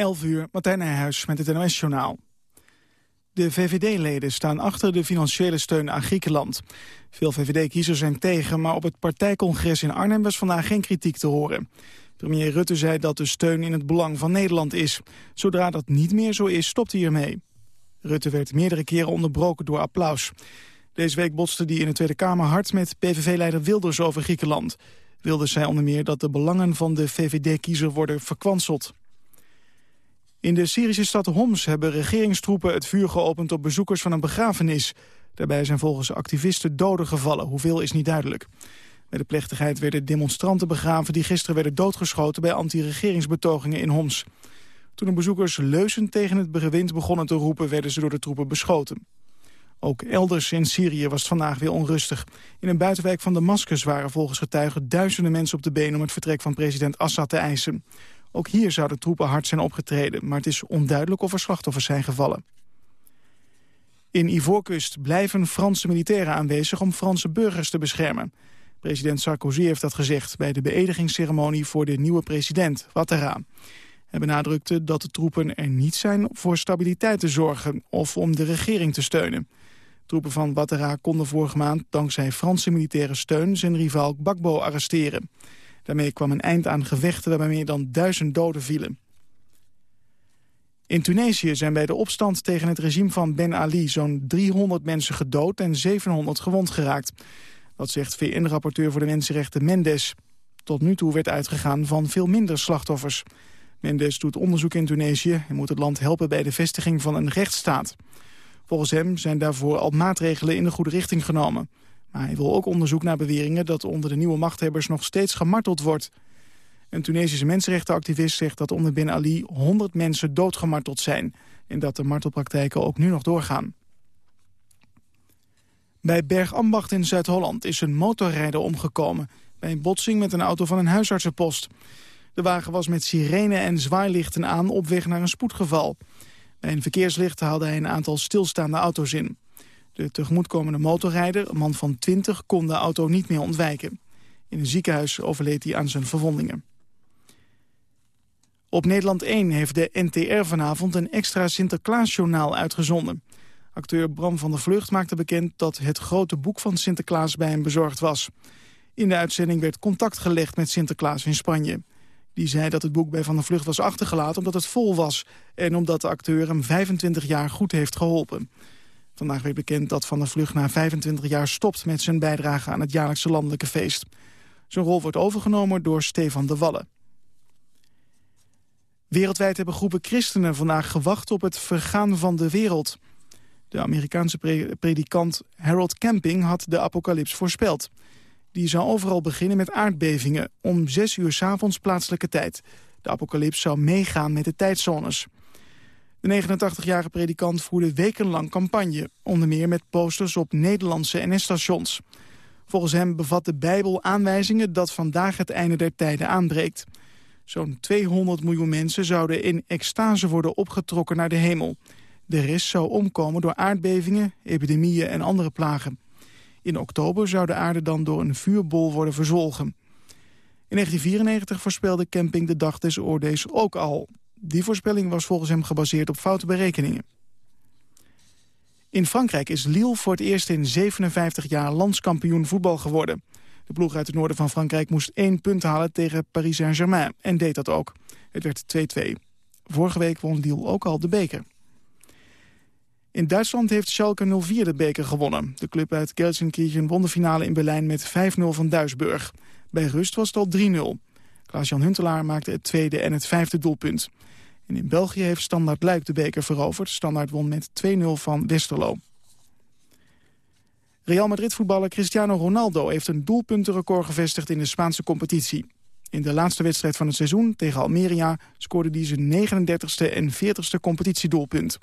11 uur, Martijn Nijhuis met het NOS-journaal. De VVD-leden staan achter de financiële steun aan Griekenland. Veel VVD-kiezers zijn tegen, maar op het partijcongres in Arnhem was vandaag geen kritiek te horen. Premier Rutte zei dat de steun in het belang van Nederland is. Zodra dat niet meer zo is, stopt hij ermee. Rutte werd meerdere keren onderbroken door applaus. Deze week botste hij in de Tweede Kamer hard met PVV-leider Wilders over Griekenland. Wilders zei onder meer dat de belangen van de VVD-kiezer worden verkwanseld. In de Syrische stad Homs hebben regeringstroepen het vuur geopend op bezoekers van een begrafenis. Daarbij zijn volgens activisten doden gevallen, hoeveel is niet duidelijk. Bij de plechtigheid werden demonstranten begraven die gisteren werden doodgeschoten bij anti-regeringsbetogingen in Homs. Toen de bezoekers leuzen tegen het bewind begonnen te roepen werden ze door de troepen beschoten. Ook elders in Syrië was het vandaag weer onrustig. In een buitenwijk van Damascus waren volgens getuigen duizenden mensen op de been om het vertrek van president Assad te eisen. Ook hier zouden troepen hard zijn opgetreden, maar het is onduidelijk of er slachtoffers zijn gevallen. In Ivoorkust blijven Franse militairen aanwezig om Franse burgers te beschermen. President Sarkozy heeft dat gezegd bij de beëdigingsceremonie voor de nieuwe president, Ouattara. Hij benadrukte dat de troepen er niet zijn voor stabiliteit te zorgen of om de regering te steunen. Troepen van Ouattara konden vorige maand dankzij Franse militaire steun zijn rivaal Gbagbo arresteren. Daarmee kwam een eind aan gevechten waarbij meer dan duizend doden vielen. In Tunesië zijn bij de opstand tegen het regime van Ben Ali zo'n 300 mensen gedood en 700 gewond geraakt. Dat zegt VN-rapporteur voor de mensenrechten Mendes. Tot nu toe werd uitgegaan van veel minder slachtoffers. Mendes doet onderzoek in Tunesië en moet het land helpen bij de vestiging van een rechtsstaat. Volgens hem zijn daarvoor al maatregelen in de goede richting genomen. Maar hij wil ook onderzoek naar beweringen dat onder de nieuwe machthebbers nog steeds gemarteld wordt. Een Tunesische mensenrechtenactivist zegt dat onder Ben Ali 100 mensen doodgemarteld zijn... en dat de martelpraktijken ook nu nog doorgaan. Bij Bergambacht in Zuid-Holland is een motorrijder omgekomen... bij een botsing met een auto van een huisartsenpost. De wagen was met sirene en zwaailichten aan op weg naar een spoedgeval. Bij een verkeerslicht haalde hij een aantal stilstaande auto's in. De tegemoetkomende motorrijder, een man van 20, kon de auto niet meer ontwijken. In een ziekenhuis overleed hij aan zijn verwondingen. Op Nederland 1 heeft de NTR vanavond een extra Sinterklaasjournaal uitgezonden. Acteur Bram van der Vlucht maakte bekend dat het grote boek van Sinterklaas bij hem bezorgd was. In de uitzending werd contact gelegd met Sinterklaas in Spanje. Die zei dat het boek bij Van der Vlucht was achtergelaten omdat het vol was... en omdat de acteur hem 25 jaar goed heeft geholpen. Vandaag werd bekend dat Van der Vlucht na 25 jaar stopt... met zijn bijdrage aan het jaarlijkse landelijke feest. Zijn rol wordt overgenomen door Stefan de Wallen. Wereldwijd hebben groepen christenen vandaag gewacht op het vergaan van de wereld. De Amerikaanse predikant Harold Camping had de apocalyps voorspeld. Die zou overal beginnen met aardbevingen om 6 uur s avonds plaatselijke tijd. De apocalyps zou meegaan met de tijdzones. De 89-jarige predikant voerde wekenlang campagne, onder meer met posters op Nederlandse NS-stations. Volgens hem bevat de Bijbel aanwijzingen dat vandaag het einde der tijden aanbreekt. Zo'n 200 miljoen mensen zouden in extase worden opgetrokken naar de hemel. De rest zou omkomen door aardbevingen, epidemieën en andere plagen. In oktober zou de aarde dan door een vuurbol worden verzwolgen. In 1994 voorspelde Camping de dag des oordeels ook al. Die voorspelling was volgens hem gebaseerd op foute berekeningen. In Frankrijk is Lille voor het eerst in 57 jaar landskampioen voetbal geworden. De ploeg uit het noorden van Frankrijk moest één punt halen tegen Paris Saint-Germain en deed dat ook. Het werd 2-2. Vorige week won Lille ook al de beker. In Duitsland heeft Schalke 04 de beker gewonnen. De club uit Gelsenkirchen won de finale in Berlijn met 5-0 van Duisburg. Bij rust was het al 3-0. Klaas-Jan Huntelaar maakte het tweede en het vijfde doelpunt. En in België heeft Standaard Luik de beker veroverd. Standaard won met 2-0 van Westerlo. Real Madrid-voetballer Cristiano Ronaldo heeft een doelpuntenrecord gevestigd in de Spaanse competitie. In de laatste wedstrijd van het seizoen tegen Almeria scoorde hij zijn 39ste en 40ste competitiedoelpunt.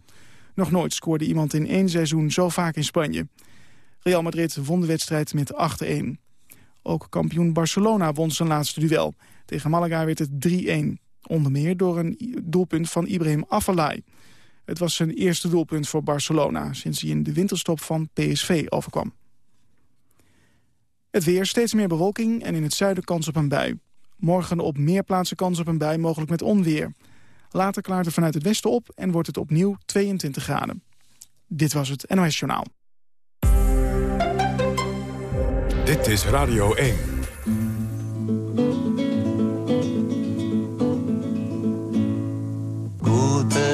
Nog nooit scoorde iemand in één seizoen zo vaak in Spanje. Real Madrid won de wedstrijd met 8-1. Ook kampioen Barcelona won zijn laatste duel. Tegen Malaga werd het 3-1. Onder meer door een doelpunt van Ibrahim Afellay. Het was zijn eerste doelpunt voor Barcelona... sinds hij in de winterstop van PSV overkwam. Het weer, steeds meer bewolking en in het zuiden kans op een bui. Morgen op meer plaatsen kans op een bui, mogelijk met onweer. Later klaart het vanuit het westen op en wordt het opnieuw 22 graden. Dit was het NOS Journaal. Dit is Radio 1.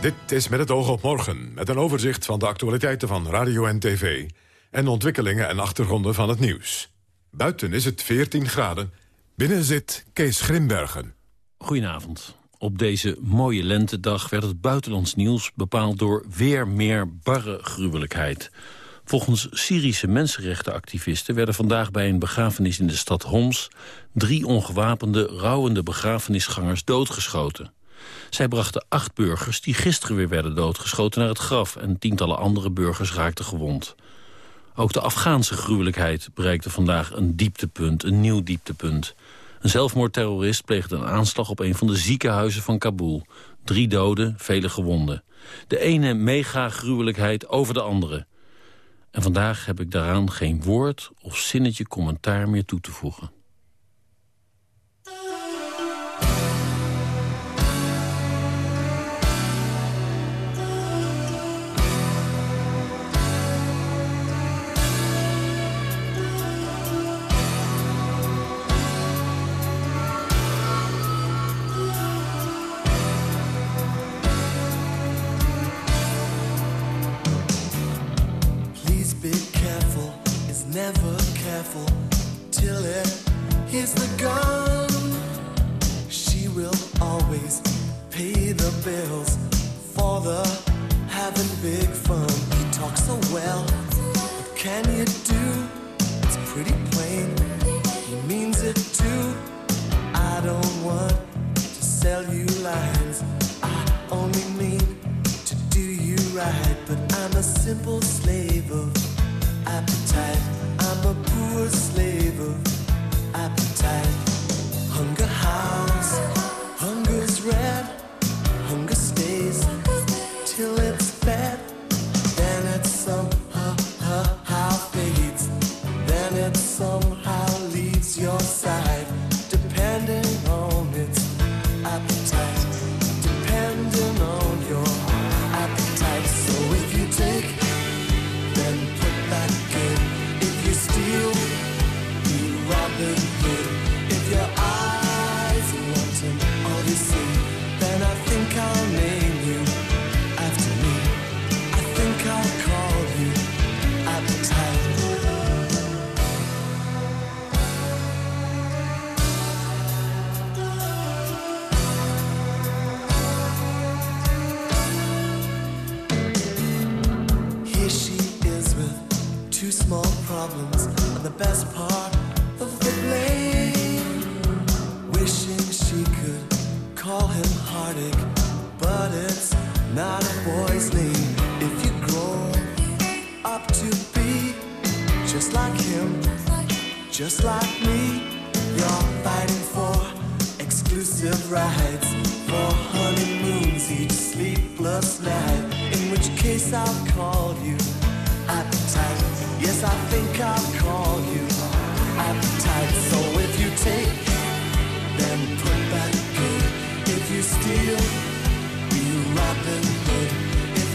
Dit is met het oog op morgen, met een overzicht van de actualiteiten van radio en tv... en ontwikkelingen en achtergronden van het nieuws. Buiten is het 14 graden, binnen zit Kees Grimbergen. Goedenavond. Op deze mooie lentedag werd het buitenlands nieuws bepaald door weer meer barre gruwelijkheid. Volgens Syrische mensenrechtenactivisten werden vandaag bij een begrafenis in de stad Homs... drie ongewapende, rouwende begrafenisgangers doodgeschoten. Zij brachten acht burgers die gisteren weer werden doodgeschoten naar het graf... en tientallen andere burgers raakten gewond. Ook de Afghaanse gruwelijkheid bereikte vandaag een dieptepunt, een nieuw dieptepunt. Een zelfmoordterrorist pleegde een aanslag op een van de ziekenhuizen van Kabul. Drie doden, vele gewonden. De ene mega-gruwelijkheid over de andere. En vandaag heb ik daaraan geen woord of zinnetje commentaar meer toe te voegen. Never careful till it hits the gun. She will always pay the bills for the having big fun. He talks so well, what can you do? It's pretty plain, he means it too. I don't want to sell you lines, I only mean to do you right, but I'm a simple slave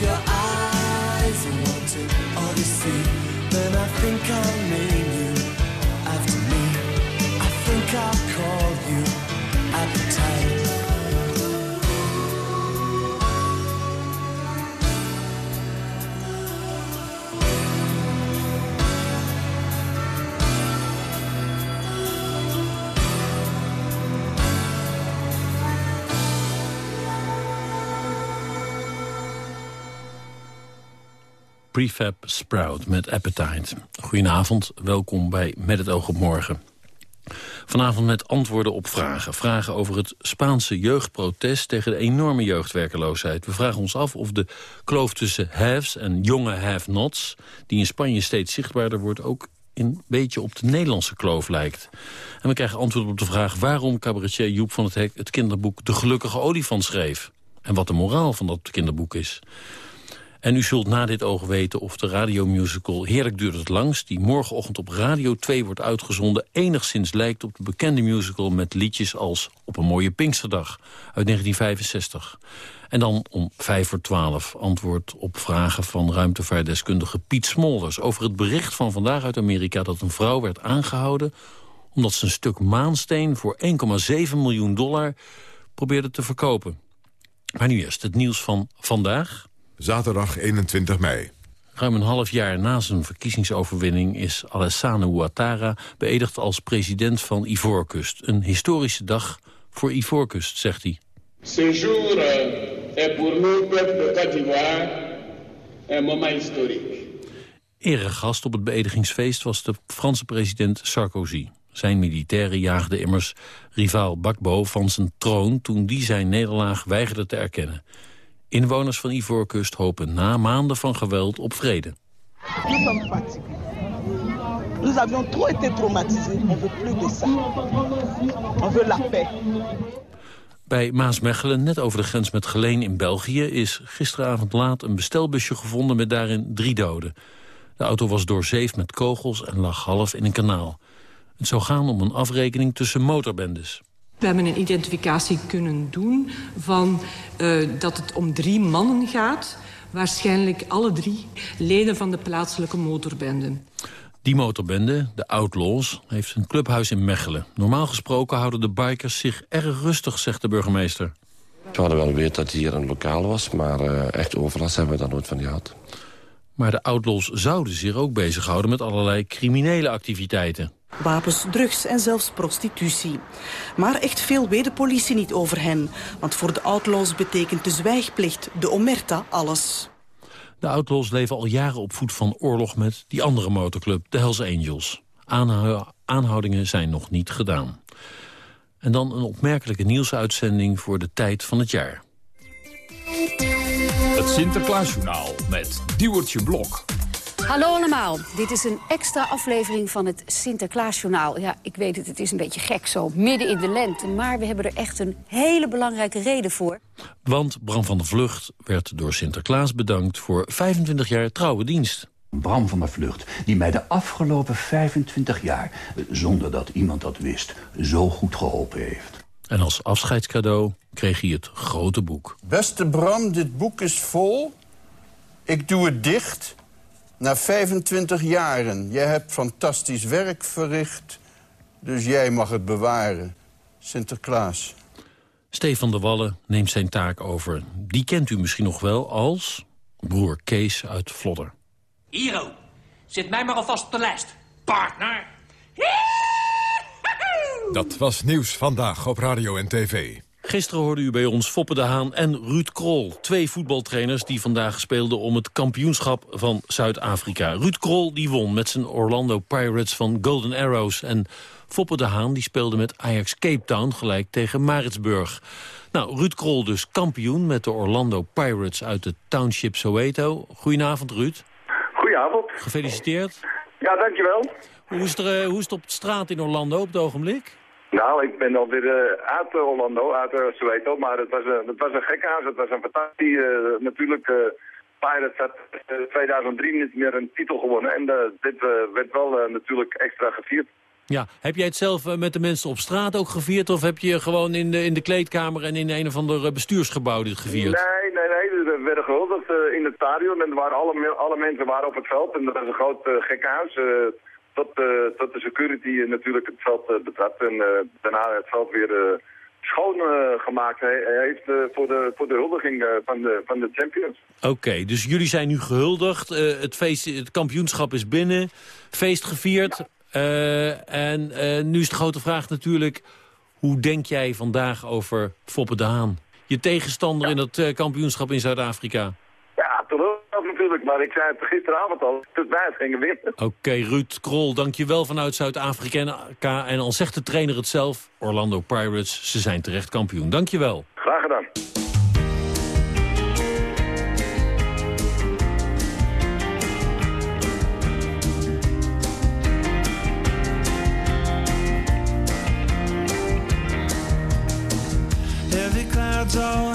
your eyes are wanting all you see, then I think I'll name Prefab Sprout met Appetite. Goedenavond, welkom bij Met het oog op morgen. Vanavond met antwoorden op vragen. Vragen over het Spaanse jeugdprotest tegen de enorme jeugdwerkeloosheid. We vragen ons af of de kloof tussen haves en jonge have-nots... die in Spanje steeds zichtbaarder wordt... ook een beetje op de Nederlandse kloof lijkt. En we krijgen antwoord op de vraag waarom cabaretier Joep van het Hek... het kinderboek De Gelukkige Olifant schreef. En wat de moraal van dat kinderboek is. En u zult na dit oog weten of de radiomusical Heerlijk duurt het langst... die morgenochtend op Radio 2 wordt uitgezonden... enigszins lijkt op de bekende musical met liedjes als Op een mooie Pinksterdag uit 1965. En dan om vijf voor twaalf antwoord op vragen van ruimtevaartdeskundige Piet Smolders... over het bericht van vandaag uit Amerika dat een vrouw werd aangehouden... omdat ze een stuk maansteen voor 1,7 miljoen dollar probeerde te verkopen. Maar nu eerst het nieuws van vandaag... Zaterdag 21 mei. Ruim een half jaar na zijn verkiezingsoverwinning is Alassane Ouattara beëdigd als president van Ivoorkust. Een historische dag voor Ivoorkust, zegt hij. Ce jour est pour nous, peuple de Côte d'Ivoire, un moment historique. Eregast op het beëdigingsfeest was de Franse president Sarkozy. Zijn militairen jaagden immers rivaal Bakbo van zijn troon... toen die zijn nederlaag weigerde te erkennen. Inwoners van Ivoorkust hopen na maanden van geweld op vrede. Nous avions trop été traumatisés. On veut plus de ça. On veut la paix. Bij Maasmechelen, net over de grens met Geleen in België... is gisteravond laat een bestelbusje gevonden met daarin drie doden. De auto was doorzeefd met kogels en lag half in een kanaal. Het zou gaan om een afrekening tussen motorbendes. We hebben een identificatie kunnen doen van uh, dat het om drie mannen gaat. Waarschijnlijk alle drie leden van de plaatselijke motorbende. Die motorbende, de Outlaws, heeft een clubhuis in Mechelen. Normaal gesproken houden de bikers zich erg rustig, zegt de burgemeester. We hadden wel weten dat hier een lokaal was, maar uh, echt overlast hebben we daar nooit van gehad. Maar de Outlaws zouden zich ook bezighouden met allerlei criminele activiteiten. Wapens, drugs en zelfs prostitutie. Maar echt veel weet de politie niet over hen. Want voor de outlaws betekent de zwijgplicht, de omerta, alles. De outlaws leven al jaren op voet van oorlog met die andere motorclub, de Hells Angels. Aanhou aanhoudingen zijn nog niet gedaan. En dan een opmerkelijke nieuwsuitzending voor de tijd van het jaar. Het Sinterklaasjournaal met Duwertje Blok. Hallo allemaal, dit is een extra aflevering van het Sinterklaasjournaal. Ja, ik weet het, het is een beetje gek zo, midden in de lente... maar we hebben er echt een hele belangrijke reden voor. Want Bram van der Vlucht werd door Sinterklaas bedankt... voor 25 jaar trouwe dienst. Bram van der Vlucht, die mij de afgelopen 25 jaar... zonder dat iemand dat wist, zo goed geholpen heeft. En als afscheidscadeau kreeg hij het grote boek. Beste Bram, dit boek is vol. Ik doe het dicht... Na 25 jaren. Jij hebt fantastisch werk verricht, dus jij mag het bewaren. Sinterklaas. Stefan de Wallen neemt zijn taak over. Die kent u misschien nog wel als broer Kees uit Vlodder. Hero, zet mij maar alvast op de lijst. Partner. Dat was nieuws vandaag op radio en tv. Gisteren hoorde u bij ons Foppe de Haan en Ruud Krol. Twee voetbaltrainers die vandaag speelden om het kampioenschap van Zuid-Afrika. Ruud Krol die won met zijn Orlando Pirates van Golden Arrows. En Foppe de Haan die speelde met Ajax Cape Town gelijk tegen Maritzburg. Nou, Ruud Krol dus kampioen met de Orlando Pirates uit de Township Soweto. Goedenavond Ruud. Goedenavond. Gefeliciteerd. Ja, dankjewel. Hoe is, er, uh, hoe is het op de straat in Orlando op het ogenblik? Nou, ik ben alweer uh, uit uh, Orlando, uit uh, Soweto, maar het was, uh, het was een gekke huis. Het was een fantastisch, natuurlijk, Pirates had 2003 niet meer een titel gewonnen. En dit werd wel natuurlijk extra gevierd. Ja, heb jij het zelf met de mensen op straat ook gevierd? Of heb je gewoon in de, in de kleedkamer en in een of ander bestuursgebouw dit gevierd? Nee, nee, nee. We werden gehuldigd in het stadion en waren alle, alle mensen waren op het veld. En dat was een groot gekke huis tot, uh, tot de security natuurlijk het veld uh, betrad. En uh, daarna het veld weer schoon gemaakt heeft voor, de, voor de huldiging van, de, van de champions. Oké, okay, dus jullie zijn nu gehuldigd. het, feest, het kampioenschap is binnen. Feest gevierd. Ja. en nu is de grote vraag natuurlijk... hoe denk jij vandaag over Foppe de Haan? Je tegenstander ja. in dat kampioenschap in Zuid-Afrika? Ja, natuurlijk, maar ik zei het gisteravond al, dat wij het gingen winnen. Oké, Ruud Krol, dankjewel vanuit Zuid-Afrika. En al zegt de trainer het zelf, Orlando Pirates, ze zijn terecht kampioen. Dankjewel. Graag gedaan. Heavy clouds all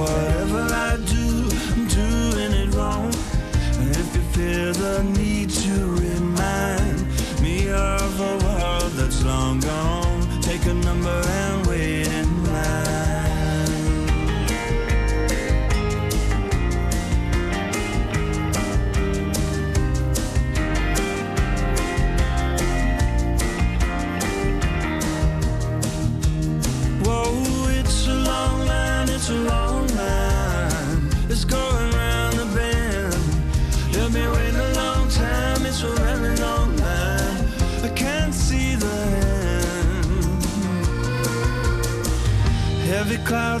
Whatever I do, I'm doing it wrong. And if you feel the need to remind me of a world that's long gone, take a number and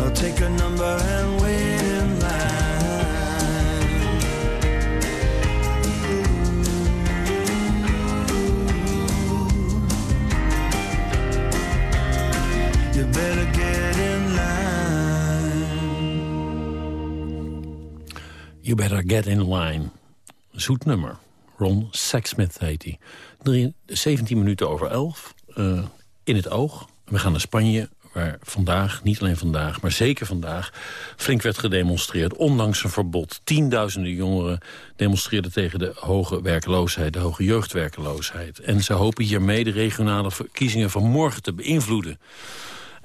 I'll take a number and wait in line. You better get in line. You Better Get In Line. Zoet nummer. Ron Sexsmith heet hij. Drie- 17 minuten over 11. eh, in het oog. We gaan naar Spanje, waar vandaag, niet alleen vandaag... maar zeker vandaag, flink werd gedemonstreerd. Ondanks een verbod. Tienduizenden jongeren demonstreerden tegen de hoge werkloosheid... de hoge jeugdwerkeloosheid. En ze hopen hiermee de regionale verkiezingen van morgen te beïnvloeden.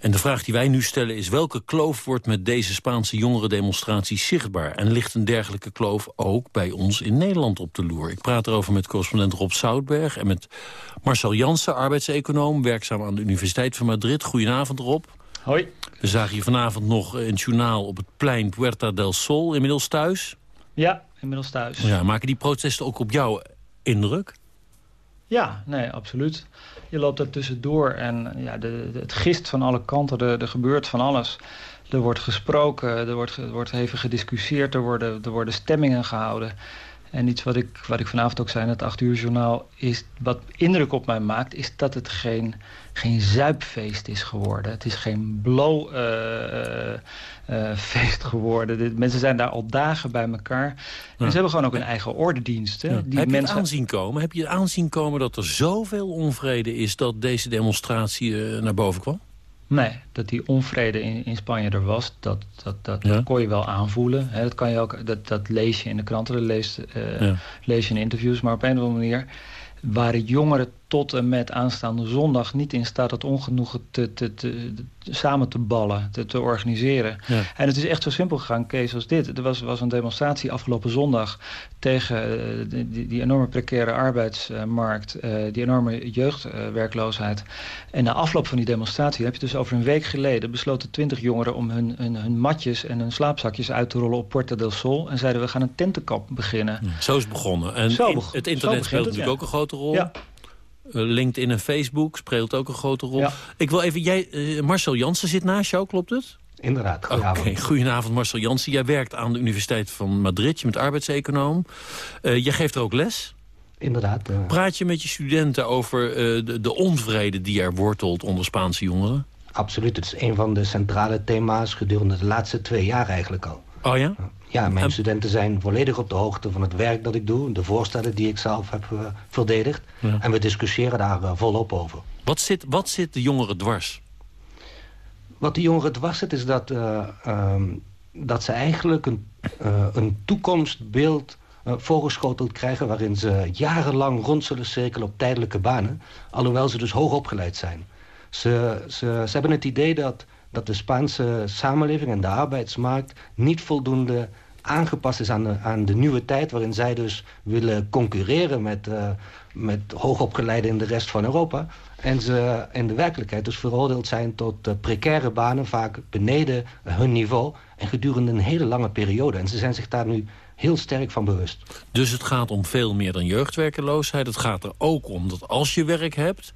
En de vraag die wij nu stellen is... welke kloof wordt met deze Spaanse jongerendemonstratie zichtbaar? En ligt een dergelijke kloof ook bij ons in Nederland op de loer? Ik praat erover met correspondent Rob Soutberg... en met Marcel Jansen, arbeidseconoom... werkzaam aan de Universiteit van Madrid. Goedenavond, Rob. Hoi. We zagen je vanavond nog in het journaal op het plein Puerta del Sol. Inmiddels thuis. Ja, inmiddels thuis. Ja, maken die protesten ook op jou indruk? Ja, nee, absoluut. Je loopt er tussendoor en ja, de, het gist van alle kanten, er, gebeurt van alles. Er wordt gesproken, er wordt, er wordt even gediscussieerd, er worden, er worden stemmingen gehouden. En iets wat ik, wat ik vanavond ook zei in het 8 uur journaal... is wat indruk op mij maakt, is dat het geen, geen zuipfeest is geworden. Het is geen blow-feest geworden. De mensen zijn daar al dagen bij elkaar. En ze hebben gewoon ook een eigen ordendienst. Hè? Die Heb je mensen... het aanzien komen? Heb je het aanzien komen dat er zoveel onvrede is... dat deze demonstratie eh, naar boven kwam? Nee, dat die onvrede in, in Spanje er was, dat, dat, dat Ja. kon je wel aanvoelen. Hè, dat, kan je ook, dat, dat lees je in de kranten, dat lees, eh, Ja. lees je in interviews. Maar op een of andere manier waren jongeren tot en met aanstaande zondag niet in staat het ongenoegen te, te, te, samen te ballen, te, te organiseren. Ja. En het is echt zo simpel gegaan, Kees, als dit. Er was, was een demonstratie afgelopen zondag tegen eh, die, die- enorme precaire arbeidsmarkt, eh, die enorme jeugdwerkloosheid. en na afloop van die demonstratie, heb je dus over een week geleden, besloten twintig jongeren om hun, hun, hun matjes en hun slaapzakjes uit te rollen op Puerta del Sol. En zeiden we gaan een tentenkamp beginnen. Zo is het begonnen. En Zo in- beg- het internet speelt natuurlijk ja. ook een grote rol. Eh, LinkedIn en Facebook speelt ook een grote rol. Ja. Ik wil even, jij, eh, Marcel Jansen zit naast jou, klopt het? Inderdaad. Oké, goedenavond Marcel Jansen. Jij werkt aan de Universiteit van Madrid, je bent arbeidseconoom. Eh jij geeft er ook les. Inderdaad. Praat je met je studenten over de, de onvrede die er wortelt onder Spaanse jongeren? Absoluut. Het is een van de centrale thema's gedurende de laatste twee jaar eigenlijk al. Oh ja? Ja, mijn studenten zijn volledig op de hoogte van het werk dat ik doe. De voorstellen die ik zelf heb uh, verdedigd. Ja. En we discussiëren daar uh, volop over. Wat zit, wat zit de jongeren dwars? Wat de jongeren dwars zit is dat, uh, um, dat ze eigenlijk een, een toekomstbeeld voorgeschoteld krijgen... waarin ze jarenlang rond zullen cirkelen op tijdelijke banen... alhoewel ze dus hoog opgeleid zijn. Ze, ze, ze hebben het idee dat, dat de Spaanse samenleving en de arbeidsmarkt... niet voldoende aangepast is aan de, aan de nieuwe tijd... waarin zij dus willen concurreren met, uh, met hoogopgeleiden in de rest van Europa. En ze in de werkelijkheid dus veroordeeld zijn tot uh, precaire banen... vaak beneden hun niveau en gedurende een hele lange periode. En ze zijn zich daar nu heel sterk van bewust. Dus het gaat om veel meer dan jeugdwerkeloosheid. Het gaat er ook om dat als je werk hebt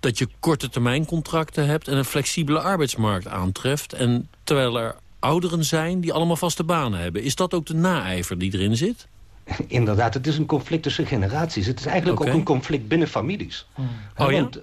dat je korte termijn contracten hebt... en een flexibele arbeidsmarkt aantreft. En terwijl er ouderen zijn die allemaal vaste banen hebben. Is dat ook de naijver die erin zit? Inderdaad, het is een conflict tussen generaties. Het is eigenlijk okay. ook een conflict binnen families. Hmm. Oh, ja? Want,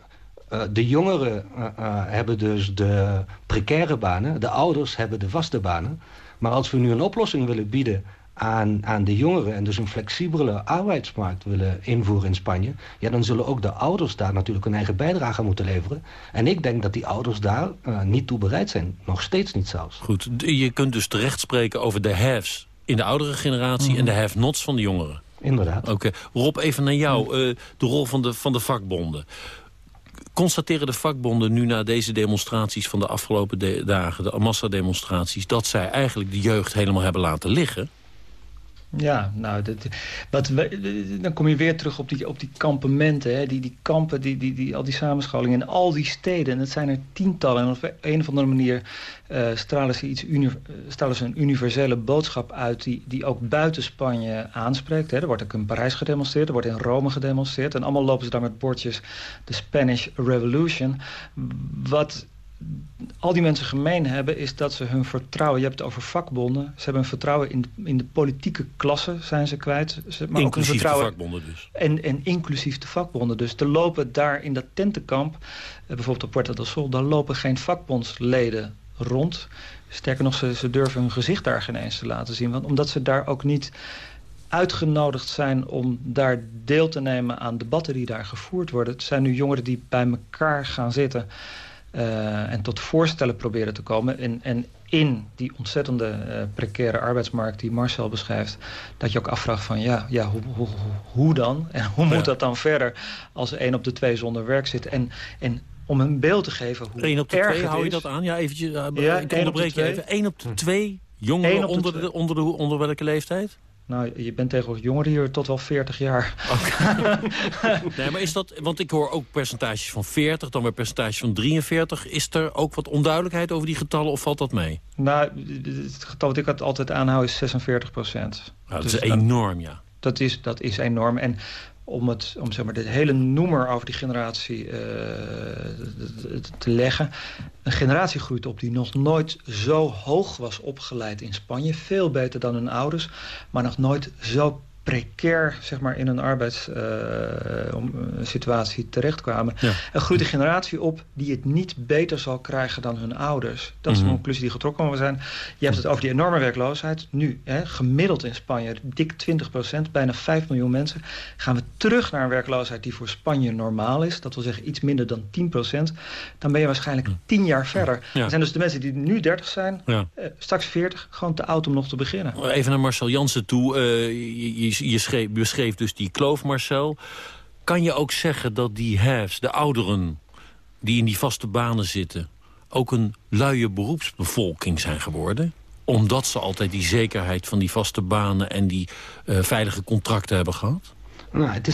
uh, de jongeren uh, uh, hebben dus de precaire banen. De ouders hebben de vaste banen. Maar als we nu een oplossing willen bieden aan, aan de jongeren... en dus een flexibele arbeidsmarkt willen invoeren in Spanje... ja, dan zullen ook de ouders daar natuurlijk een eigen bijdrage moeten leveren. En ik denk dat die ouders daar uh, niet toe bereid zijn. Nog steeds niet zelfs. Goed, je kunt dus terecht spreken over de haves in de oudere generatie... Mm. en de have-nots van de jongeren. Inderdaad. Oké. Okay. Rob, even naar jou. Uh, de rol van de, van de vakbonden. Constateren de vakbonden nu na deze demonstraties van de afgelopen de dagen... de massademonstraties... dat zij eigenlijk de jeugd helemaal hebben laten liggen? Ja, nou, dat, wat dan kom je weer terug op die, op die kampementen. Hè? Die, die kampen, die, die, die, al die samenscholingen in al die steden. En dat zijn er tientallen. En op een of andere manier uh, stralen, ze iets uni stralen ze een universele boodschap uit... die, die ook buiten Spanje aanspreekt. Hè? Er wordt ook in Parijs gedemonstreerd, er wordt in Rome gedemonstreerd. En allemaal lopen ze daar met bordjes de Spanish Revolution. Wat al die mensen gemeen hebben... is dat ze hun vertrouwen... je hebt het over vakbonden. Ze hebben hun vertrouwen in de, in de politieke klasse zijn ze kwijt. Ze, maar inclusief ook vertrouwen, de vakbonden dus. En, en inclusief de vakbonden. Dus te lopen daar in dat tentenkamp... Eh, bijvoorbeeld op Puerta del Sol... daar lopen geen vakbondsleden rond. Sterker nog, ze, ze durven hun gezicht daar geen eens te laten zien. Want omdat ze daar ook niet uitgenodigd zijn om daar deel te nemen aan debatten die daar gevoerd worden. Het zijn nu jongeren die bij elkaar gaan zitten... Uh, en tot voorstellen proberen te komen. En, en in die ontzettende uh, precaire arbeidsmarkt die Marcel beschrijft... dat je ook afvraagt van ja, ja hoe, hoe, hoe dan? En hoe moet ja. dat dan verder als één op de twee zonder werk zit? En, en om een beeld te geven hoe 1 op de twee, hou je dat aan? Ja, eventjes, uh, ja, ik onderbreek je even. 1 op de twee jongeren op de onder, de, onder, de, onder welke leeftijd? Nou, je bent tegenwoordig jonger hier tot wel 40 jaar. Okay. nee, maar is dat... Want ik hoor ook percentages van 40, dan weer percentages van 43. Is er ook wat onduidelijkheid over die getallen of valt dat mee? Nou, het getal wat ik altijd aanhoud is 46 procent. Nou, dat dus is enorm, ja. Dat is, dat is enorm. En om, het, om zeg maar, dit hele noemer over die generatie uh, te leggen. Een generatie groeit op die nog nooit zo hoog was opgeleid in Spanje. Veel beter dan hun ouders, maar nog nooit zo precair zeg maar, in een arbeidssituatie uh, terechtkwamen. Ja. Er groeit een generatie op die het niet beter zal krijgen dan hun ouders. Dat is mm -hmm. de conclusie die getrokken moet zijn. Je hebt het over die enorme werkloosheid. Nu, hè, gemiddeld in Spanje, dik 20 procent, bijna 5 miljoen mensen. Gaan we terug naar een werkloosheid die voor Spanje normaal is. Dat wil zeggen iets minder dan 10 procent. Dan ben je waarschijnlijk 10 jaar verder. Ja. Dat zijn dus de mensen die nu 30 zijn, ja. uh, straks 40, gewoon te oud om nog te beginnen. Even naar Marcel Jansen toe. Uh, je, je je schreef, beschreef dus die kloof, Marcel. Kan je ook zeggen dat die haves, de ouderen... die in die vaste banen zitten... ook een luie beroepsbevolking zijn geworden? Omdat ze altijd die zekerheid van die vaste banen... en die uh, veilige contracten hebben gehad? Nou, het,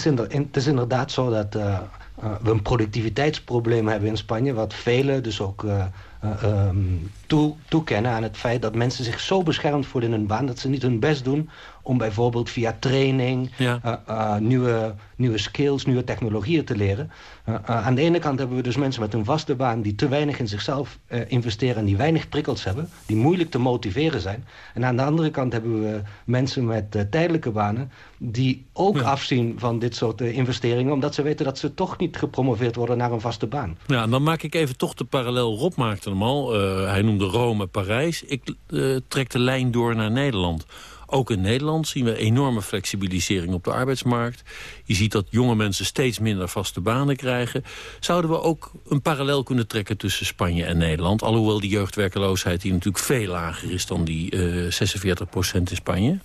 is inderdaad zo dat uh, uh, we een productiviteitsprobleem hebben in Spanje... wat velen dus ook um, toe, toekennen aan het feit dat mensen zich zo beschermd voelen in hun baan... dat ze niet hun best doen om bijvoorbeeld via training Ja. eh, eh, nieuwe, nieuwe skills, nieuwe technologieën te leren. Eh, aan de ene kant hebben we dus mensen met een vaste baan die te weinig in zichzelf investeren en die weinig prikkels hebben, die moeilijk te motiveren zijn. En aan de andere kant hebben we mensen met tijdelijke banen die ook afzien van dit soort investeringen, omdat ze weten dat ze toch niet gepromoveerd worden naar een vaste baan. Ja, en dan maak ik even toch de parallel. Rob maakte hem al. Hij noemde Rome, Parijs. Ik trek de lijn door naar Nederland. Ook in Nederland zien we enorme flexibilisering op de arbeidsmarkt. Je ziet dat jonge mensen steeds minder vaste banen krijgen. Zouden we ook een parallel kunnen trekken tussen Spanje en Nederland? Alhoewel die jeugdwerkeloosheid hier natuurlijk veel lager is dan die eh 46% in Spanje.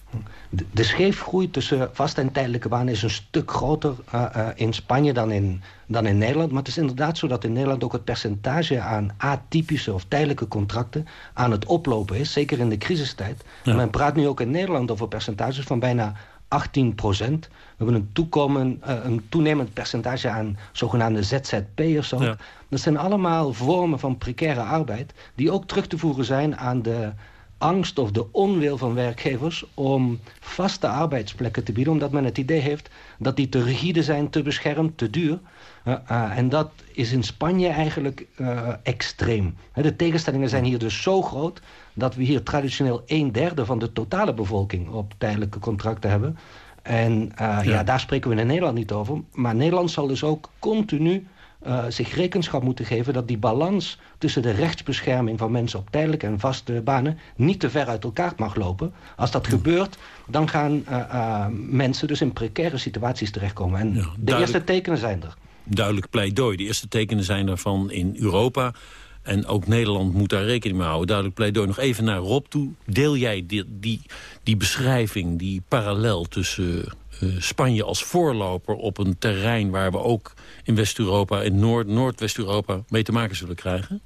De, de scheefgroei tussen vaste en tijdelijke banen is een stuk groter eh, eh, in Spanje dan in, dan in Nederland. Maar het is inderdaad zo dat in Nederland ook het percentage aan atypische of tijdelijke contracten aan het oplopen is. Zeker in de crisistijd. Ja. Men praat nu ook in Nederland over percentages van bijna 18 procent. We hebben een, toekomen, eh, een toenemend percentage aan zogenaamde ZZP'ers ook. Ja. Dat zijn allemaal vormen van precaire arbeid... die ook terug te voeren zijn aan de angst of de onwil van werkgevers... om vaste arbeidsplekken te bieden... omdat men het idee heeft dat die te rigide zijn, te beschermd, te duur... Uh, uh, en dat is in Spanje eigenlijk uh, extreem. De tegenstellingen zijn hier dus zo groot... dat we hier traditioneel een derde van de totale bevolking... op tijdelijke contracten hebben... En ja. ja. daar spreken we in Nederland niet over. Maar Nederland zal dus ook continu uh, zich rekenschap moeten geven... dat die balans tussen de rechtsbescherming van mensen op tijdelijke en vaste banen... niet te ver uit elkaar mag lopen. Als dat gebeurt, dan gaan uh, mensen dus in precaire situaties terechtkomen. En ja, de eerste tekenen zijn er. Duidelijk pleidooi. De eerste tekenen zijn ervan in Europa... En ook Nederland moet daar rekening mee houden. Duidelijk pleidooi. Nog even naar Rob toe. Deel jij die, die, beschrijving, die parallel tussen uh, Spanje als voorloper... op een terrein waar we ook in West-Europa, in Noord, Noordwest-Europa... mee te maken zullen krijgen?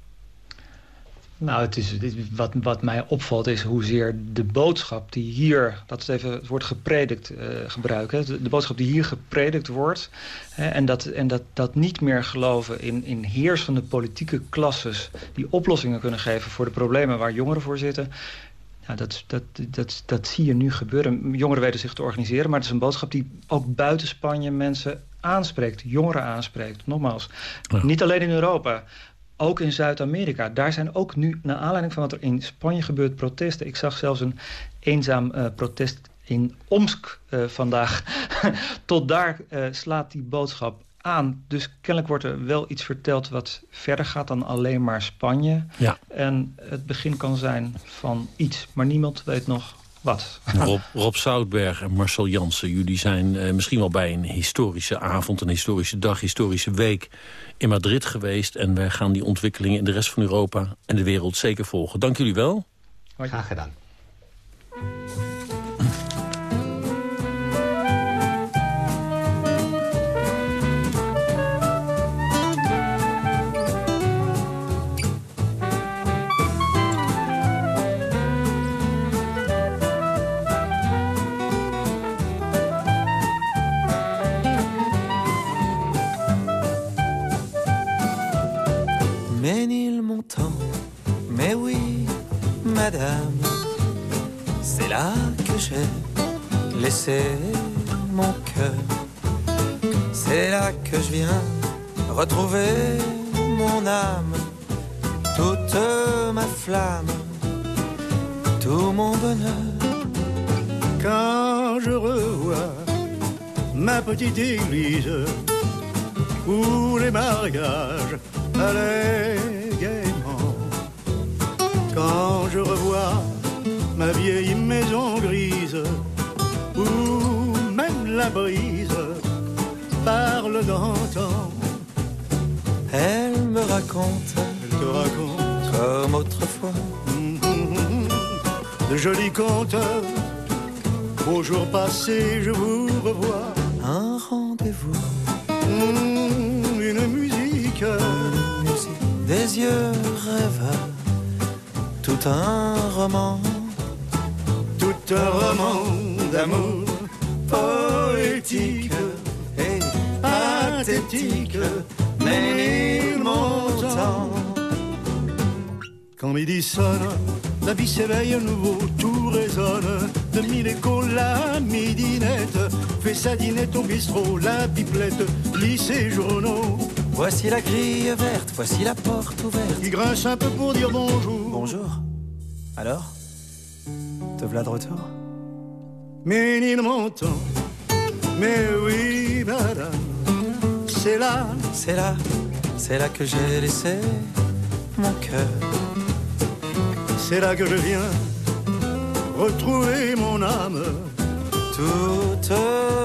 Nou, het is, wat, wat mij opvalt is hoezeer de boodschap die hier... dat is even het woord gepredikt uh, gebruiken. De, de, boodschap die hier gepredikt wordt... Hè, en, dat, en dat, dat niet meer geloven in, in heersende politieke klasses... die oplossingen kunnen geven voor de problemen waar jongeren voor zitten... Nou, dat, dat, dat, dat zie je nu gebeuren. Jongeren weten zich te organiseren, maar het is een boodschap die ook buiten Spanje mensen aanspreekt, jongeren aanspreekt. Nogmaals, ja. niet alleen in Europa, ook in Zuid-Amerika. Daar zijn ook nu, naar aanleiding van wat er in Spanje gebeurt, protesten. Ik zag zelfs een eenzaam uh, protest in Omsk uh, vandaag. Tot daar uh, slaat die boodschap aan. Dus kennelijk wordt er wel iets verteld wat verder gaat dan alleen maar Spanje. Ja. En het begin kan zijn van iets, maar niemand weet nog wat. Rob, Rob Zoutberg en Marcel Jansen, jullie zijn uh, misschien wel bij een historische avond... een historische dag, historische week in Madrid geweest. En wij gaan die ontwikkelingen in de rest van Europa en de wereld zeker volgen. Dank jullie wel. Graag gedaan. Mais oui, madame, c'est là que j'ai laissé mon cœur. C'est là que je viens retrouver mon âme, toute ma flamme, tout mon bonheur. Quand je revois ma petite église où les mariages allaient quand je revois ma vieille maison grise où même la brise parle d'antan. Elle me raconte, elle te raconte comme autrefois de jolis contes. Aux jours passés, je vous revois. Tout un roman, tout un roman d'amour poétique et pathétique, mais montant. Quand midi sonne, la vie s'éveille à nouveau, tout résonne, demi la midinette, fait sa dinette au bistrot, la pipelette, lycée journaux. Voici la grille verte, voici la porte ouverte. Il grince un peu pour dire bonjour. Bonjour. Alors? Te voilà de retour? Ménil m'entend, mais oui, madame, c'est là. C'est là, c'est là que j'ai laissé mon cœur. C'est là que je viens retrouver mon âme. Toute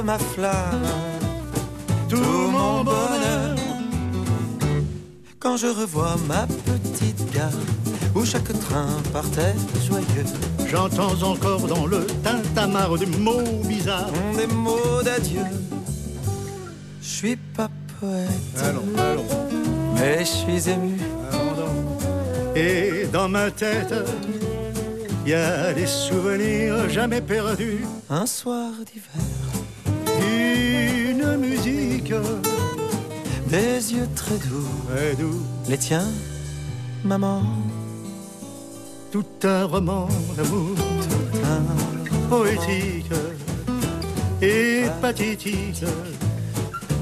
ma flamme, tout, mon bonheur. Quand je revois ma petite gare où chaque train partait joyeux. J'entends encore dans le tintamarre des mots bizarres. Des mots d'adieu. Je suis pas poète. Allons, allons. Mais je suis ému. Et dans ma tête, il y a des souvenirs jamais perdus. Un soir d'hiver. Une musique. Des yeux très doux. Très doux. Les tiens, maman. Tout un roman d'amour. Poétique et pathétique.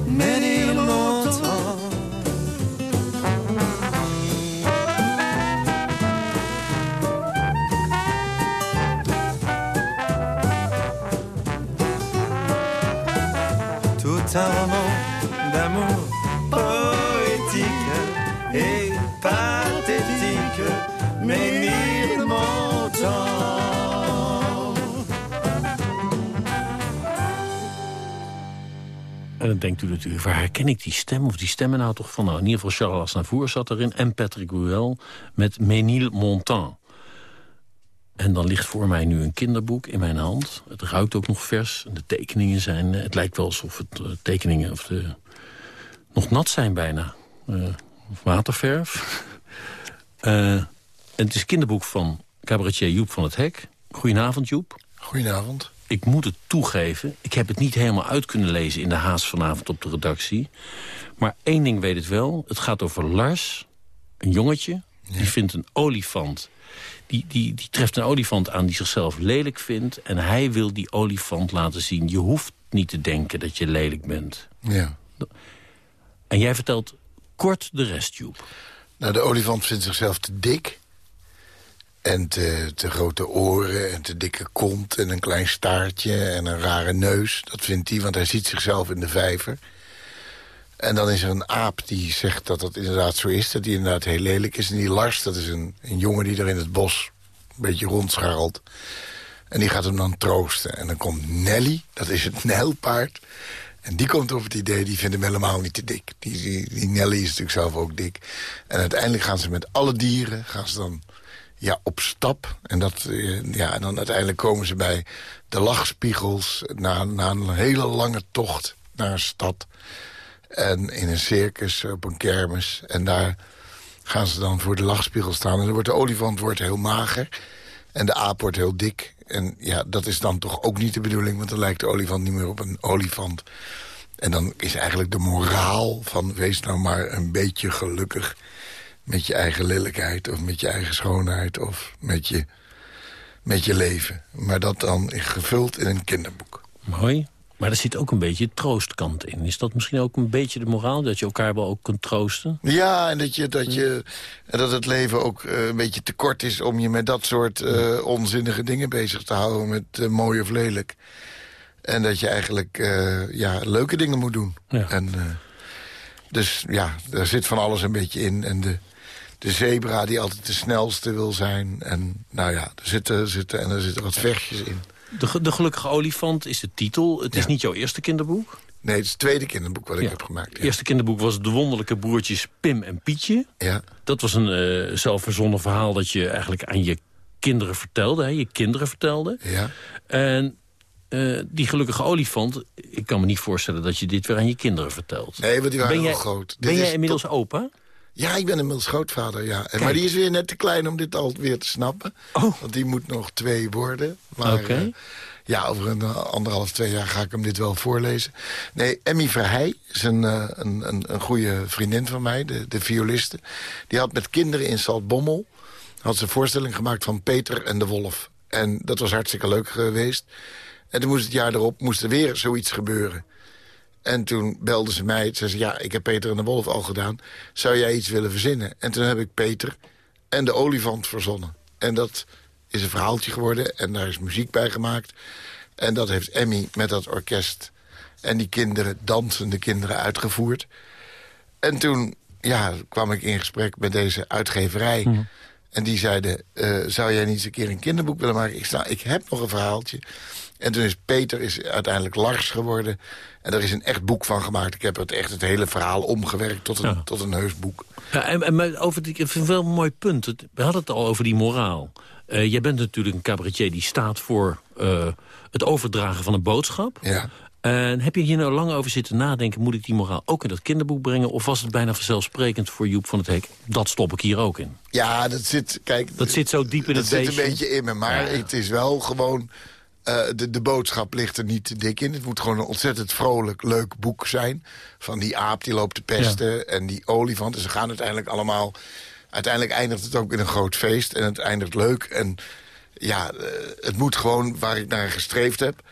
Mais il m'entend. Tout un roman d'amour En dan denkt u natuurlijk, waar herken ik die stem of die stemmen nou toch van? Nou, in ieder geval Charles Aznavour zat erin en Patrick Ruel met Ménil Montan. En dan ligt voor mij nu een kinderboek in mijn hand. Het ruikt ook nog vers. De tekeningen zijn... eh, Het lijkt wel alsof het eh, tekeningen of de, nog nat zijn bijna. Eh, of waterverf. Het is kinderboek van cabaretier Joep van het Hek. Goedenavond, Joep. Goedenavond. Ik moet het toegeven. Ik heb het niet helemaal uit kunnen lezen in de haast vanavond op de redactie. Maar één ding weet het wel. Het gaat over Lars, een jongetje. Die vindt een olifant. Die, die, die treft een olifant aan die zichzelf lelijk vindt. En hij wil die olifant laten zien. Je hoeft niet te denken dat je lelijk bent. Ja. En jij vertelt kort de rest, Joep. Nou, de olifant vindt zichzelf te dik. En te, te grote oren en te dikke kont en een klein staartje en een rare neus. Dat vindt hij, want hij ziet zichzelf in de vijver. En dan is er een aap die zegt dat dat inderdaad zo is. Dat hij inderdaad heel lelijk is. En die Lars, dat is een, een jongen die er in het bos een beetje rondscharrelt. En die gaat hem dan troosten. En dan komt Nelly, dat is het nijlpaard. En die komt op het idee, die vindt hem helemaal niet te dik. Die, die Nelly is natuurlijk zelf ook dik. En uiteindelijk gaan ze met alle dieren, gaan ze dan ja, op stap. En, dat, eh, ja, en dan uiteindelijk komen ze bij de lachspiegels... na, na een hele lange tocht naar een stad. En in een circus, op een kermis. En daar gaan ze dan voor de lachspiegel staan. En dan wordt de olifant wordt heel mager. En de aap wordt heel dik. En ja, dat is dan toch ook niet de bedoeling... want dan lijkt de olifant niet meer op een olifant. En dan is eigenlijk de moraal van... wees nou maar een beetje gelukkig met je eigen lelijkheid... of met je eigen schoonheid of met je, met je leven. Maar dat dan gevuld in een kinderboek. Mooi. Maar er zit ook een beetje troostkant in. Is dat misschien ook een beetje de moraal? Dat je elkaar wel ook kunt troosten? Ja, en dat, je, dat, je, en dat het leven ook eh, een beetje te kort is... om je met dat soort eh, onzinnige dingen bezig te houden... met eh, mooi of lelijk. En dat je eigenlijk ja, leuke dingen moet doen. En, eh, dus ja, daar zit van alles een beetje in. En de, de zebra die altijd de snelste wil zijn. En nou ja, er zitten, zitten, en er zitten wat versjes in. De, de Gelukkige Olifant is de titel. Het is niet jouw eerste kinderboek. Nee, het is het tweede kinderboek wat ik Ja. heb gemaakt. Het eerste kinderboek was De Wonderlijke Broertjes Pim en Pietje. Ja. Dat was een eh zelfverzonnen verhaal dat je eigenlijk aan je kinderen vertelde. Hè? Je kinderen vertelde. Ja. En eh, die Gelukkige Olifant... Ik kan me niet voorstellen dat je dit weer aan je kinderen vertelt. Nee, want die waren ben jij, groot. Ben Dit jij inmiddels opa? Ja, ik ben inmiddels grootvader, ja. Kijk. maar die is weer net te klein om dit alweer te snappen. Want die moet nog twee worden. Maar, Oh. Oké. eh, ja, over een eh, anderhalf, twee jaar ga ik hem dit wel voorlezen. Nee, Emmy Verheij is een, eh, een, een, een goede vriendin van mij, de, de violiste. Die had met kinderen in Saltbommel... had ze een voorstelling gemaakt van Peter en de Wolf. En dat was hartstikke leuk geweest. En toen moest het jaar erop moest er weer zoiets gebeuren. En toen belde ze mij. Ze zei, ja, ik heb Peter en de Wolf al gedaan. Zou jij iets willen verzinnen? En toen heb ik Peter en de olifant verzonnen. En dat is een verhaaltje geworden. En daar is muziek bij gemaakt. En dat heeft Emmy met dat orkest en die kinderen, dansende kinderen, uitgevoerd. En toen ja, kwam ik in gesprek met deze uitgeverij. Mhm. En die zeiden, eh, zou jij niet eens een keer een kinderboek willen maken? Ik, sta, ik heb nog een verhaaltje. En toen is Peter is uiteindelijk Lars geworden. En er is een echt boek van gemaakt. Ik heb het echt het hele verhaal omgewerkt tot een, tot een heus boek. Ja, en, en over die, ik vind het wel een mooi punt. Het- We hadden het al over die moraal. Eh, jij bent natuurlijk een cabaretier die staat voor eh, het overdragen van een boodschap. Ja. En heb je hier nou lang over zitten nadenken... moet ik die moraal ook in dat kinderboek brengen... of was het bijna vanzelfsprekend voor Joep van het Hek... dat stop ik hier ook in? Ja, dat zit, kijk, Dat zit zo diep in dat het zit beestje. een beetje in me. Maar Ja. het is wel gewoon... eh, de, de boodschap ligt er niet te dik in. Het moet gewoon een ontzettend vrolijk, leuk boek zijn. Van die aap die loopt te pesten en die olifant. En ze gaan uiteindelijk allemaal... Uiteindelijk eindigt het ook in een groot feest. En het eindigt leuk. En ja, eh, het moet gewoon, waar ik naar gestreefd heb...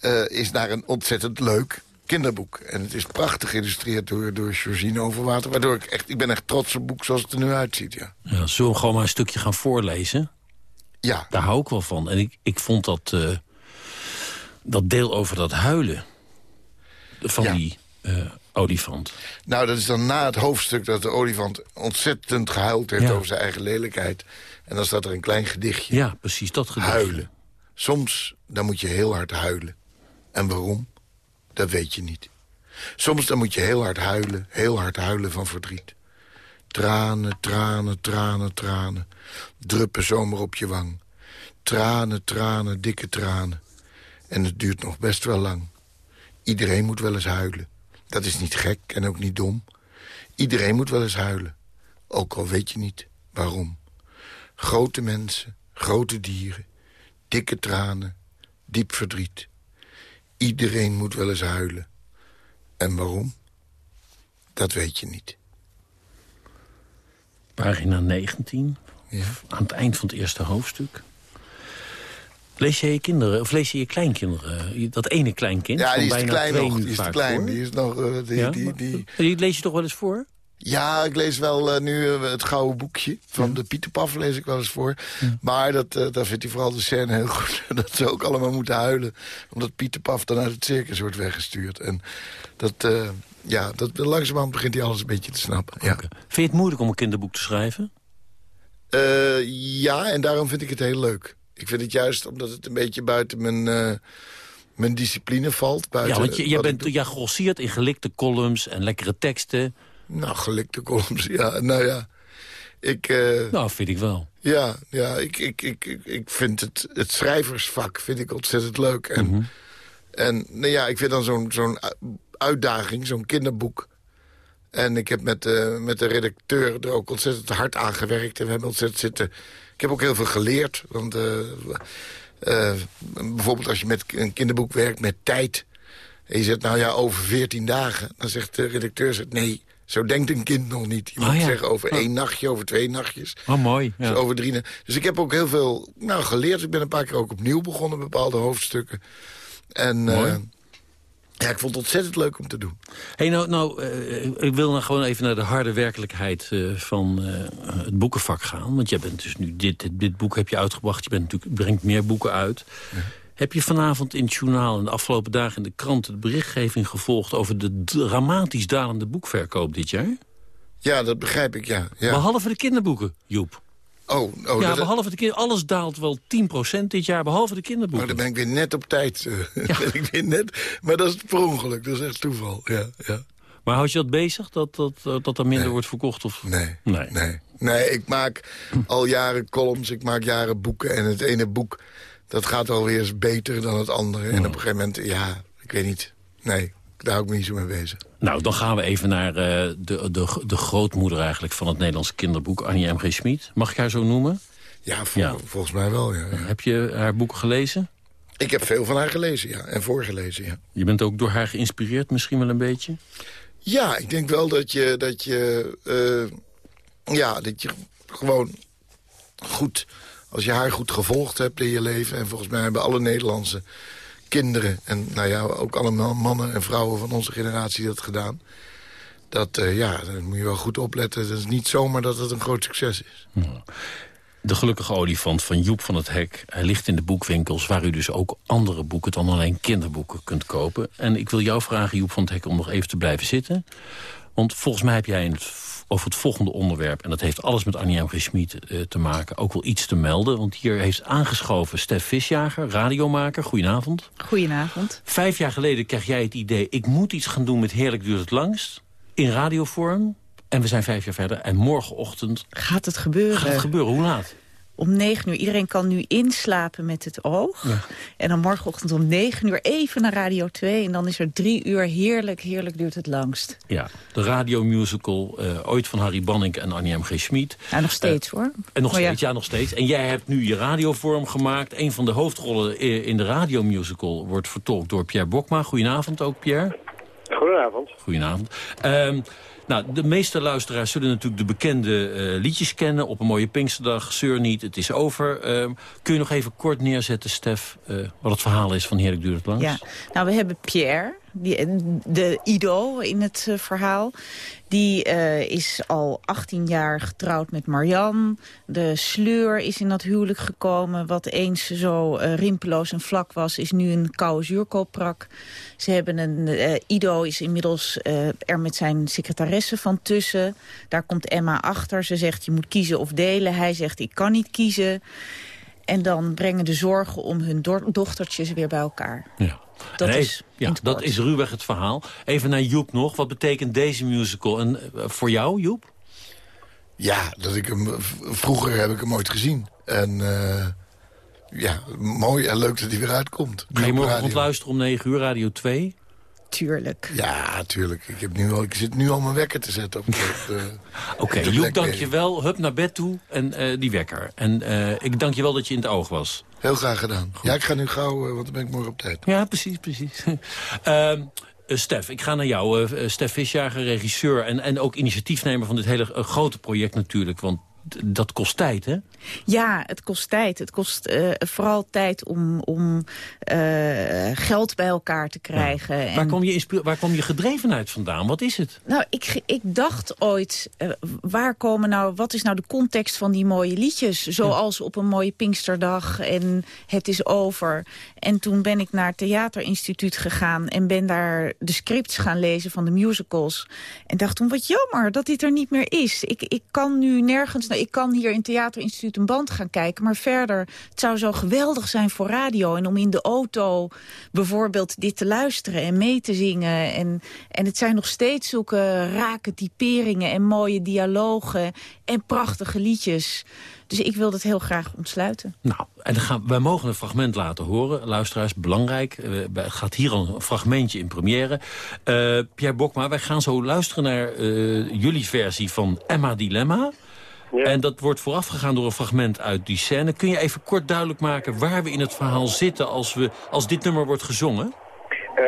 eh, is naar een ontzettend leuk kinderboek. En het is prachtig geïllustreerd door, door Georgine Overwater. Waardoor ik echt... Ik ben echt trots op het boek zoals het er nu uitziet, ja. Ja, zullen we gewoon maar een stukje gaan voorlezen? Ja. Daar hou ik wel van. En ik, ik vond dat, eh, dat deel over dat huilen van Ja. die eh, olifant. Nou, dat is dan na het hoofdstuk dat de olifant ontzettend gehuild heeft Ja. over zijn eigen lelijkheid. En dan staat er een klein gedichtje. Ja, precies, dat gedichtje. Huilen. Soms, dan moet je heel hard huilen. En waarom? Dat weet je niet. Soms dan moet je heel hard huilen, heel hard huilen van verdriet. Tranen, tranen, tranen, tranen. Druppen zomaar op je wang. Tranen, tranen, dikke tranen. En het duurt nog best wel lang. Iedereen moet wel eens huilen. Dat is niet gek en ook niet dom. Iedereen moet wel eens huilen. Ook al weet je niet waarom. Grote mensen, grote dieren, dikke tranen, diep verdriet. Iedereen moet wel eens huilen. En waarom? Dat weet je niet. Pagina 19, Ja. aan het eind van het eerste hoofdstuk. Lees je je kinderen, of lees je je kleinkinderen? Dat ene kleinkind Ja, die is te bijna klein nog. Die is te klein. voor. Die is nog... eh, die, Ja? die, die, Die lees je toch wel eens voor? Ja, ik lees wel eh, nu eh, het gouden boekje van de Pieterpaf lees ik wel eens voor. Maar dat, daar vindt hij vooral de scène heel goed. dat ze ook allemaal moeten huilen. Omdat Pieterpaf dan uit het circus wordt weggestuurd. En dat, ja, dat, langzamerhand begint hij alles een beetje te snappen. Ja. Vind je het moeilijk om een kinderboek te schrijven? Eh, ja, en daarom vind ik het heel leuk. Ik vind het juist omdat het een beetje buiten mijn, eh, mijn discipline valt. Buiten ja, want je, ik bent, jij grosseert in gelikte columns en lekkere teksten. Nou, gelikte columns, ja. Nou ja, ik... eh, Nou, vind ik wel. Ja, ja ik, ik, ik, ik, ik vind het, het schrijversvak vind ik ontzettend leuk. En, Mhm. en nou ja, ik vind dan zo'n zo'n uitdaging, zo'n kinderboek. En ik heb met, eh, met de redacteur er ook ontzettend hard aan gewerkt. En we hebben ontzettend zitten... Ik heb ook heel veel geleerd. Want eh, eh, bijvoorbeeld als je met een kinderboek werkt met tijd... en je zegt, nou ja, over veertien dagen... dan zegt de redacteur, zegt, nee, zo denkt een kind nog niet. Je Ah, moet ja. zeggen over één nachtje, over twee nachtjes. Oh, mooi. Ja. Dus over drie Dus ik heb ook heel veel nou, geleerd. Ik ben een paar keer ook opnieuw begonnen, bepaalde hoofdstukken. En Mooi. Ja, ik vond het ontzettend leuk om te doen. Hey, nou, nou eh, ik wil nou gewoon even naar de harde werkelijkheid eh, van eh, het boekenvak gaan. Want jij bent dus nu, dit, dit, dit boek heb je uitgebracht. Je bent natuurlijk, brengt meer boeken uit. Heb je vanavond in het journaal en de afgelopen dagen in de krant... de berichtgeving gevolgd over de dramatisch dalende boekverkoop dit jaar? Ja, dat begrijp ik, ja. ja. Behalve de kinderboeken, Joep. Oh, oh ja, behalve de kind, alles daalt wel 10% dit jaar, behalve de kinderboeken. oh, dan ben ik weer net op tijd. eh, ben ik weer net, maar dat is per ongeluk, dat is echt toeval. Ja, ja. Maar houd je dat bezig, dat, dat, eh, dat er minder wordt verkocht? Of... Nee, nee. nee. Nee, ik maak al jaren columns, ik maak jaren boeken. En het ene boek, dat gaat alweer eens beter dan het andere. En op een gegeven moment, ja, ik weet niet. Nee, daar hou ik me niet zo mee bezig. Nou, dan gaan we even naar eh, de, de, de grootmoeder eigenlijk van het Nederlandse kinderboek, Anje M.G. Schmid. Mag ik haar zo noemen? Ja, vol- volgens mij wel, ja, ja. Heb je haar boeken gelezen? Ik heb veel van haar gelezen, ja. En voorgelezen, ja. Je bent ook door haar geïnspireerd misschien wel een beetje? Ja, ik denk wel dat je... Dat je, eh, ja, dat je gewoon goed Als je haar goed gevolgd hebt in je leven... en volgens mij hebben alle Nederlandse kinderen... en nou ja, ook alle mannen en vrouwen van onze generatie dat gedaan... dat, uh, ja, dan moet je wel goed opletten. Dat is niet zomaar dat het een groot succes is. De gelukkige olifant van Joep van het Hek. Hij ligt in de boekwinkels waar u dus ook andere boeken... dan alleen kinderboeken kunt kopen. En ik wil jou vragen, Joep van het Hek, om nog even te blijven zitten. Want volgens mij heb jij in het, over het volgende onderwerp... en dat heeft alles met Annie M. G. Schmid uh, te maken... ook wel iets te melden. Want hier heeft aangeschoven Stef Visjager, radiomaker. Goedenavond. Goedenavond. Vijf jaar geleden kreeg jij het idee... ik moet iets gaan doen met Heerlijk duurt het langst. In radiovorm. En we zijn vijf jaar verder en morgenochtend... Gaat het gebeuren? Gaat het gebeuren? Hoe laat? Om negen uur. Iedereen kan nu inslapen met het oog. Ja. En dan morgenochtend om negen uur even naar Radio 2. En dan is er drie uur heerlijk, heerlijk duurt het langst. Ja, de radiomusical. Uh, ooit van Harry Banning en Annie M. G. Schmid. Ja, nog steeds uh, hoor. En nog oh, steeds, ja. ja. nog steeds. En jij hebt nu je radiovorm gemaakt. Een van de hoofdrollen in de radiomusical wordt vertolkt door Pierre Bokma. Goedenavond ook, Pierre. Goedenavond. Goedenavond. Um, nou, de meeste luisteraars zullen natuurlijk de bekende uh, liedjes kennen. Op een mooie Pinksterdag, Zeur niet, het is over. Uh, kun je nog even kort neerzetten, Stef, uh, wat het verhaal is van Heerlijk Duurt Langs? Ja, nou we hebben Pierre, die, de Ido in het uh, verhaal. Die uh, is al 18 jaar getrouwd met Marianne. De sleur is in dat huwelijk gekomen. Wat eens zo uh, rimpeloos en vlak was, is nu een koude zuurkoopprak. Ze hebben een, Ido is inmiddels er met zijn secretaresse van tussen. Daar komt Emma achter. Ze zegt, je moet kiezen of delen. Hij zegt, ik kan niet kiezen. En dan brengen de zorgen om hun do dochtertjes weer bij elkaar. Ja. Dat, nee, is, ja, dat is ruwweg het verhaal. Even naar Joep nog. Wat betekent deze musical en, uh, voor jou, Joep? Ja, dat ik hem, vroeger heb ik hem ooit gezien. En uh, ja, mooi en leuk dat hij weer uitkomt. Ga je morgen luisteren om 9 uur, Radio 2? Tuurlijk. Ja, tuurlijk. Ik, heb nu al, ik zit nu al mijn wekker te zetten. Uh, Oké, okay, Joep, dank je wel. Hup naar bed toe en uh, die wekker. En uh, ik dank je wel dat je in het oog was. Heel graag gedaan. Goed. Ja, ik ga nu gauw, want dan ben ik morgen op tijd. Ja, precies, precies. uh, Stef, ik ga naar jou. Uh, Stef Visjager, regisseur en, en ook initiatiefnemer van dit hele uh, grote project natuurlijk. Want dat kost tijd, hè? Ja, het kost tijd. Het kost uh, vooral tijd om, om uh, geld bij elkaar te krijgen. Ja. Waar, en... kom je waar kwam je gedrevenheid vandaan? Wat is het? Nou, ik, ik dacht ooit, uh, waar komen nou, wat is nou de context van die mooie liedjes? Zoals ja. op een mooie Pinksterdag en Het is over. En toen ben ik naar het Theaterinstituut gegaan... en ben daar de scripts gaan lezen van de musicals. En dacht toen, wat jammer dat dit er niet meer is. Ik, ik kan nu nergens... ik kan hier in het Theaterinstituut een band gaan kijken. Maar verder, het zou zo geweldig zijn voor radio. En om in de auto bijvoorbeeld dit te luisteren en mee te zingen. En, en het zijn nog steeds zulke rake typeringen en mooie dialogen en prachtige liedjes. Dus ik wil dat heel graag ontsluiten. Nou, en dan gaan, wij mogen een fragment laten horen. Luisteraars, belangrijk. Uh, gaat hier al een fragmentje in première. Uh, Pierre Bokma, wij gaan zo luisteren naar uh, jullie versie van Emma Dilemma. Ja. En dat wordt voorafgegaan door een fragment uit die scène. Kun je even kort duidelijk maken waar we in het verhaal zitten als, we, als dit nummer wordt gezongen? Uh,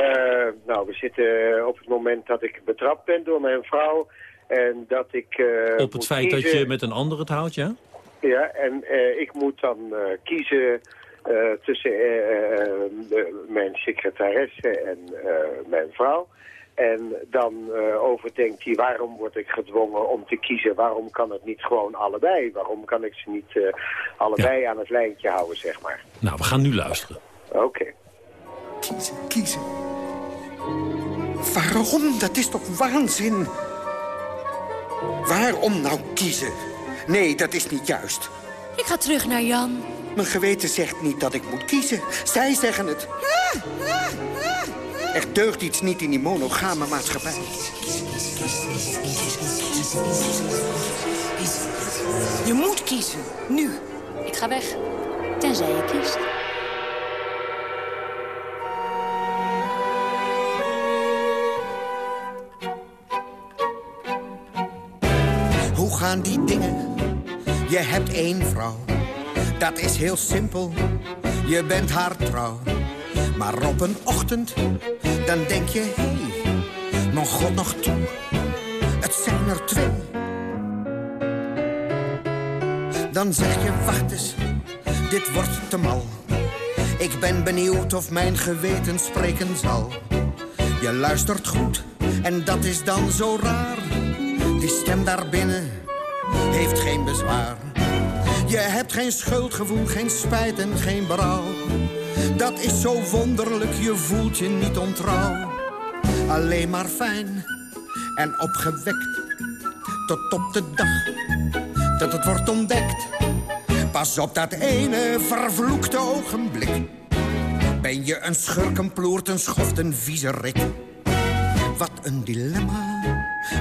nou, we zitten op het moment dat ik betrapt ben door mijn vrouw. En dat ik... Uh, op het feit kiezen... dat je met een ander het houdt, ja? Ja, en uh, ik moet dan kiezen tussen mijn secretaresse en mijn vrouw. En dan uh, overdenkt hij, waarom word ik gedwongen om te kiezen? Waarom kan het niet gewoon allebei? Waarom kan ik ze niet uh, allebei ja. aan het lijntje houden, zeg maar? Nou, we gaan nu luisteren. Oké. Okay. Kiezen, kiezen. Waarom? Dat is toch waanzin? Waarom nou kiezen? Nee, dat is niet juist. Ik ga terug naar Jan. Mijn geweten zegt niet dat ik moet kiezen. Zij zeggen het. Er deugt iets niet in die monogame maatschappij. Je moet kiezen. Nu. Ik ga weg. Tenzij je kiest. Hoe gaan die dingen? Je hebt één vrouw. Dat is heel simpel. Je bent haar trouw. Maar op een ochtend, dan denk je, hé, hey, mijn god nog toe, het zijn er twee. Dan zeg je, wacht eens, dit wordt te mal. Ik ben benieuwd of mijn geweten spreken zal. Je luistert goed en dat is dan zo raar. Die stem daarbinnen heeft geen bezwaar. Je hebt geen schuldgevoel, geen spijt en geen berouw. Dat is zo wonderlijk, je voelt je niet ontrouw. Alleen maar fijn en opgewekt. Tot op de dag dat het wordt ontdekt. Pas op dat ene vervloekte ogenblik. Ben je een schurk, een ploert, een schoft, een viezerik. Wat een dilemma,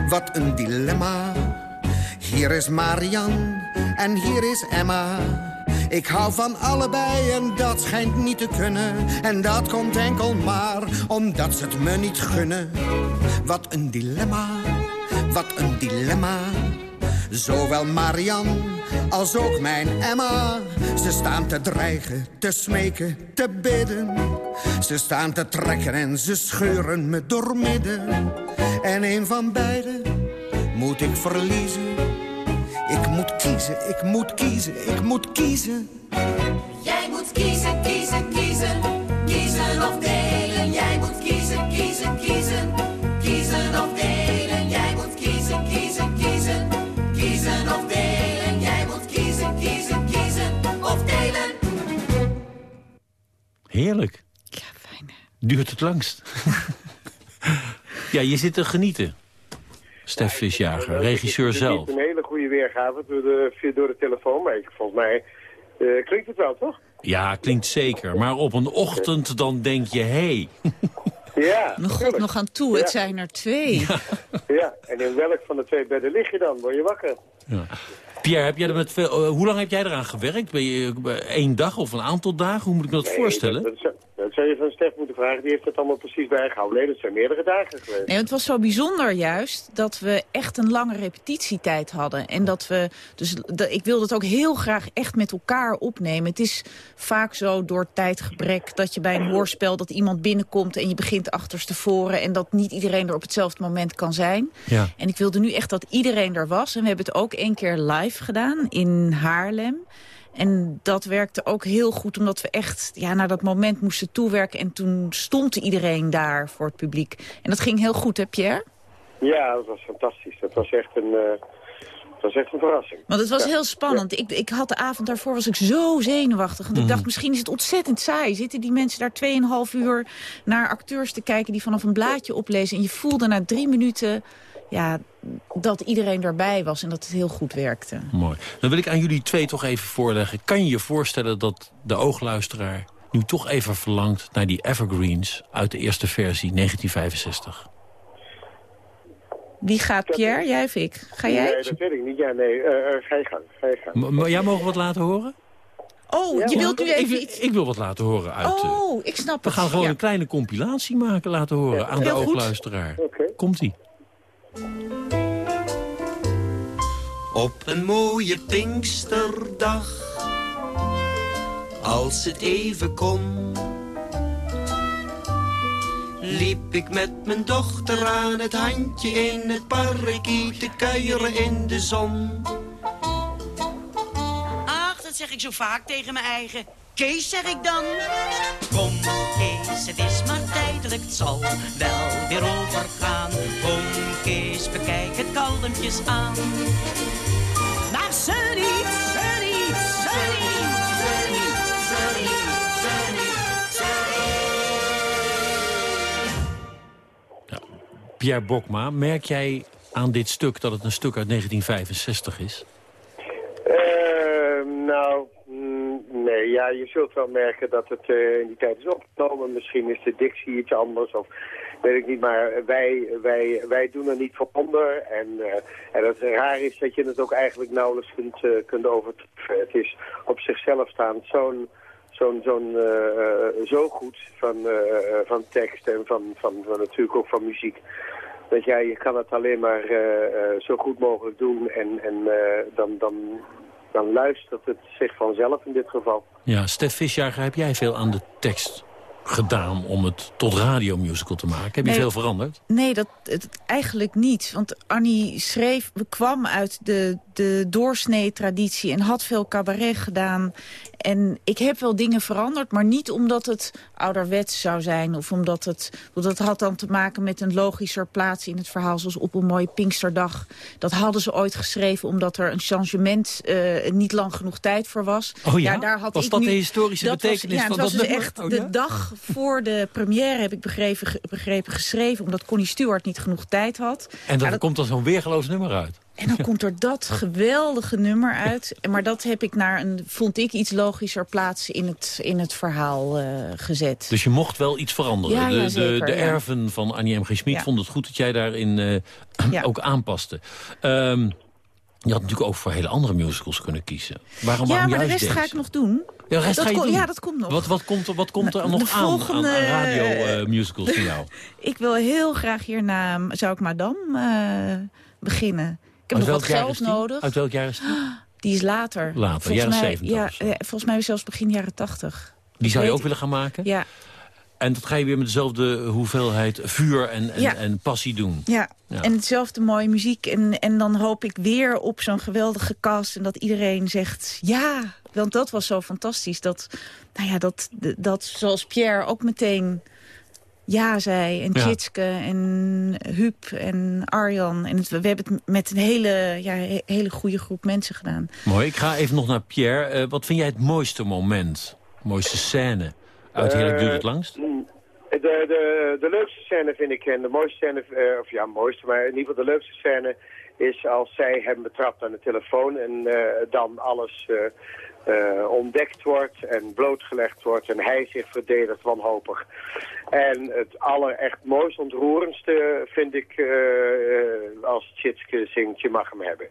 wat een dilemma. Hier is Marian en hier is Emma. Ik hou van allebei en dat schijnt niet te kunnen. En dat komt enkel maar omdat ze het me niet gunnen. Wat een dilemma, wat een dilemma. Zowel Marian als ook mijn Emma. Ze staan te dreigen, te smeken, te bidden. Ze staan te trekken en ze scheuren me doormidden. En een van beiden moet ik verliezen. Ik moet kiezen, ik moet kiezen, ik moet kiezen. Jij moet kiezen, kiezen, kiezen. Kiezen of delen. Jij moet kiezen, kiezen, kiezen. Kiezen of delen. Jij moet kiezen, kiezen, kiezen. Kiezen of delen. Jij moet kiezen, kiezen, kiezen. Of delen. Heerlijk. Ja, fijn. Duurt het langst. ja, je zit te genieten. Stef Visjager, regisseur Het is zelf. niet een hele goede weergave door de, via- door de telefoon, maar ik, volgens mij eh, klinkt het wel, toch? Ja, klinkt zeker. Maar op een ochtend dan denk je, hé. Ja, Mijn god, nog aan toe, het zijn er twee. Ja, en in welk van de twee bedden lig je dan? Word je wakker? Pierre, heb jij er met veel, eh, hoe lang heb jij eraan gewerkt? Ben je eh, één dag of een aantal dagen? Hoe moet ik me dat Nee, voorstellen? Dat, dat, zou- dat zou je van Stef moeten vragen, die heeft het allemaal precies bijgehouden. Nee, dat zijn meerdere dagen geweest. Nee, het was zo bijzonder juist dat we echt een lange repetitietijd hadden. En dat we, dus dat, ik wilde het ook heel graag echt met elkaar opnemen. Het is vaak zo door tijdgebrek dat je bij een hoorspel dat iemand binnenkomt en je begint achterstevoren en dat niet iedereen er op hetzelfde moment kan zijn. Ja. En ik wilde nu echt dat iedereen er was. En we hebben het ook één keer live gedaan in Haarlem. En dat werkte ook heel goed, omdat we echt ja, naar dat moment moesten toewerken. En toen stond iedereen daar voor het publiek. En dat ging heel goed, hè Pierre? Ja, dat was fantastisch. Dat was echt een, eh, dat was echt een verrassing. Want het was Ja. heel spannend. Ik, ik had de avond daarvoor was ik zo zenuwachtig. Want ik Mhm. dacht, misschien is het ontzettend saai. Zitten die mensen daar 2,5 uur naar acteurs te kijken... die vanaf een blaadje oplezen. En je voelde na drie minuten ja, dat iedereen erbij was en dat het heel goed werkte. Mooi. Dan wil ik aan jullie twee toch even voorleggen. Kan je je voorstellen dat de oogluisteraar nu toch even verlangt... naar die evergreens uit de eerste versie 1965? Wie gaat, Pierre? Jij of ik? Ga jij? Nee, dat weet ik niet. Ja, nee, eh, eh, ga je gang. Ga je gang. M- maar jij mogen wat laten horen? Oh, je wilt nu ik, even wil- iets... ik wil wat laten horen uit... eh, Oh, ik snap we het. gaan gewoon Ja. een kleine compilatie maken laten horen aan de oogluisteraar. Komt-ie. Op een mooie Pinksterdag, als het even kon, liep ik met mijn dochter aan het handje in het parkie te kuieren in de zon. Ach, dat zeg ik zo vaak tegen mijn eigen. Kees, zeg ik dan. Kom, Kees, het is maar tijdelijk, het zal wel weer overgaan. Kom, Kees, bekijk het kalmpjes aan. Maar ze niet, ze niet, ze niet, ze niet, ze niet, ze niet, ze niet. Pierre Bokma, merk jij aan dit stuk dat het een stuk uit 1965 is? Eh, nou, nee, ja, je zult wel merken dat het eh, in die tijd is opgenomen. Misschien is de dictie iets anders of weet ik niet. Maar wij, wij, wij doen er niet voor onder. En, eh, en het raar is dat je het ook eigenlijk nauwelijks kunt, eh, kunt overtreffen. Het is op zichzelf staand zo'n zo'n zo'n eh, eh, zo goed van, eh, eh, van tekst en van, van, van natuurlijk ook van muziek. Dat ja, je kan het alleen maar eh, eh, zo goed mogelijk doen en, en eh, dan, dan, dan luistert het zich vanzelf in dit geval. Ja, Stef Visjager, heb jij veel aan de tekst gedaan om het tot radiomusical te maken? Heb je Nee. veel veranderd? Nee, dat het, eigenlijk niet. Want Annie schreef, we kwam uit de, de doorsnee traditie en had veel cabaret gedaan. En ik heb wel dingen veranderd, maar niet omdat het ouderwets zou zijn. Of omdat het, want dat had dan te maken met een logischer plaats in het verhaal. Zoals op een mooie Pinksterdag. Dat hadden ze ooit geschreven omdat er een changement uh, niet lang genoeg tijd voor was. Oh ja? daar had was ik dat nu, de historische dat betekenis was, ja, van dat was dus echt oh, de dag voor de première heb ik begrepen, begrepen geschreven. Omdat Connie Stewart niet genoeg tijd had. En dan dat- komt er zo'n weergeloos nummer uit. En dan komt er dat geweldige nummer uit. Maar dat heb ik naar een, vond ik, iets logischer plaats in het, in het verhaal eh, gezet. Dus je mocht wel iets veranderen. Ja, ja, de, zeker, de, erven van Annie M. G. Schmid Ja. vonden het goed dat jij daarin eh, ook aanpaste. Ehm, je had natuurlijk ook voor hele andere musicals kunnen kiezen. Waarom, ja, waarom maar de rest ga ik nog doen. Ja, de rest dat ga je doen? Ja, dat komt nog. Wat, wat komt er, wat komt er Nou, nog aan, aan, aan radio-musicals van jou? Ik wil heel graag hierna, zou ik Madame beginnen. Ik heb Uit nog wat geld nodig. Uit welk jaar is die? Die is later. Later, Volgens jaren mij, 70 Ja, eh, volgens mij zelfs begin jaren 80. Die zou je ook willen gaan maken? Ja, En dat ga je weer met dezelfde hoeveelheid vuur en, en, Ja. en passie doen? ja. Ja. en hetzelfde mooie muziek. En, en dan hoop ik weer op zo'n geweldige cast. En dat iedereen zegt ja. Want dat was zo fantastisch. Dat, nou ja, dat, dat zoals Pierre ook meteen ja zei. En Ja. Tjitske en Huub en Arjan. En het- we hebben het met een hele, ja, he- hele goede groep mensen gedaan. Mooi, ik ga even nog naar Pierre. Eh, wat vind jij het mooiste moment? Mooiste scène? Uit Heerlijk duurt het Eh, langst? mm, De, de, de leukste scène vind ik, en de mooiste scène, eh, of ja, mooiste, maar in ieder geval de leukste scène is als zij hem betrapt aan de telefoon en eh, dan alles eh, ontdekt wordt en blootgelegd wordt en hij zich verdedigt wanhopig. En het aller echt mooist ontroerendste vind ik eh, eh, als Tjitske zingt, je mag hem hebben.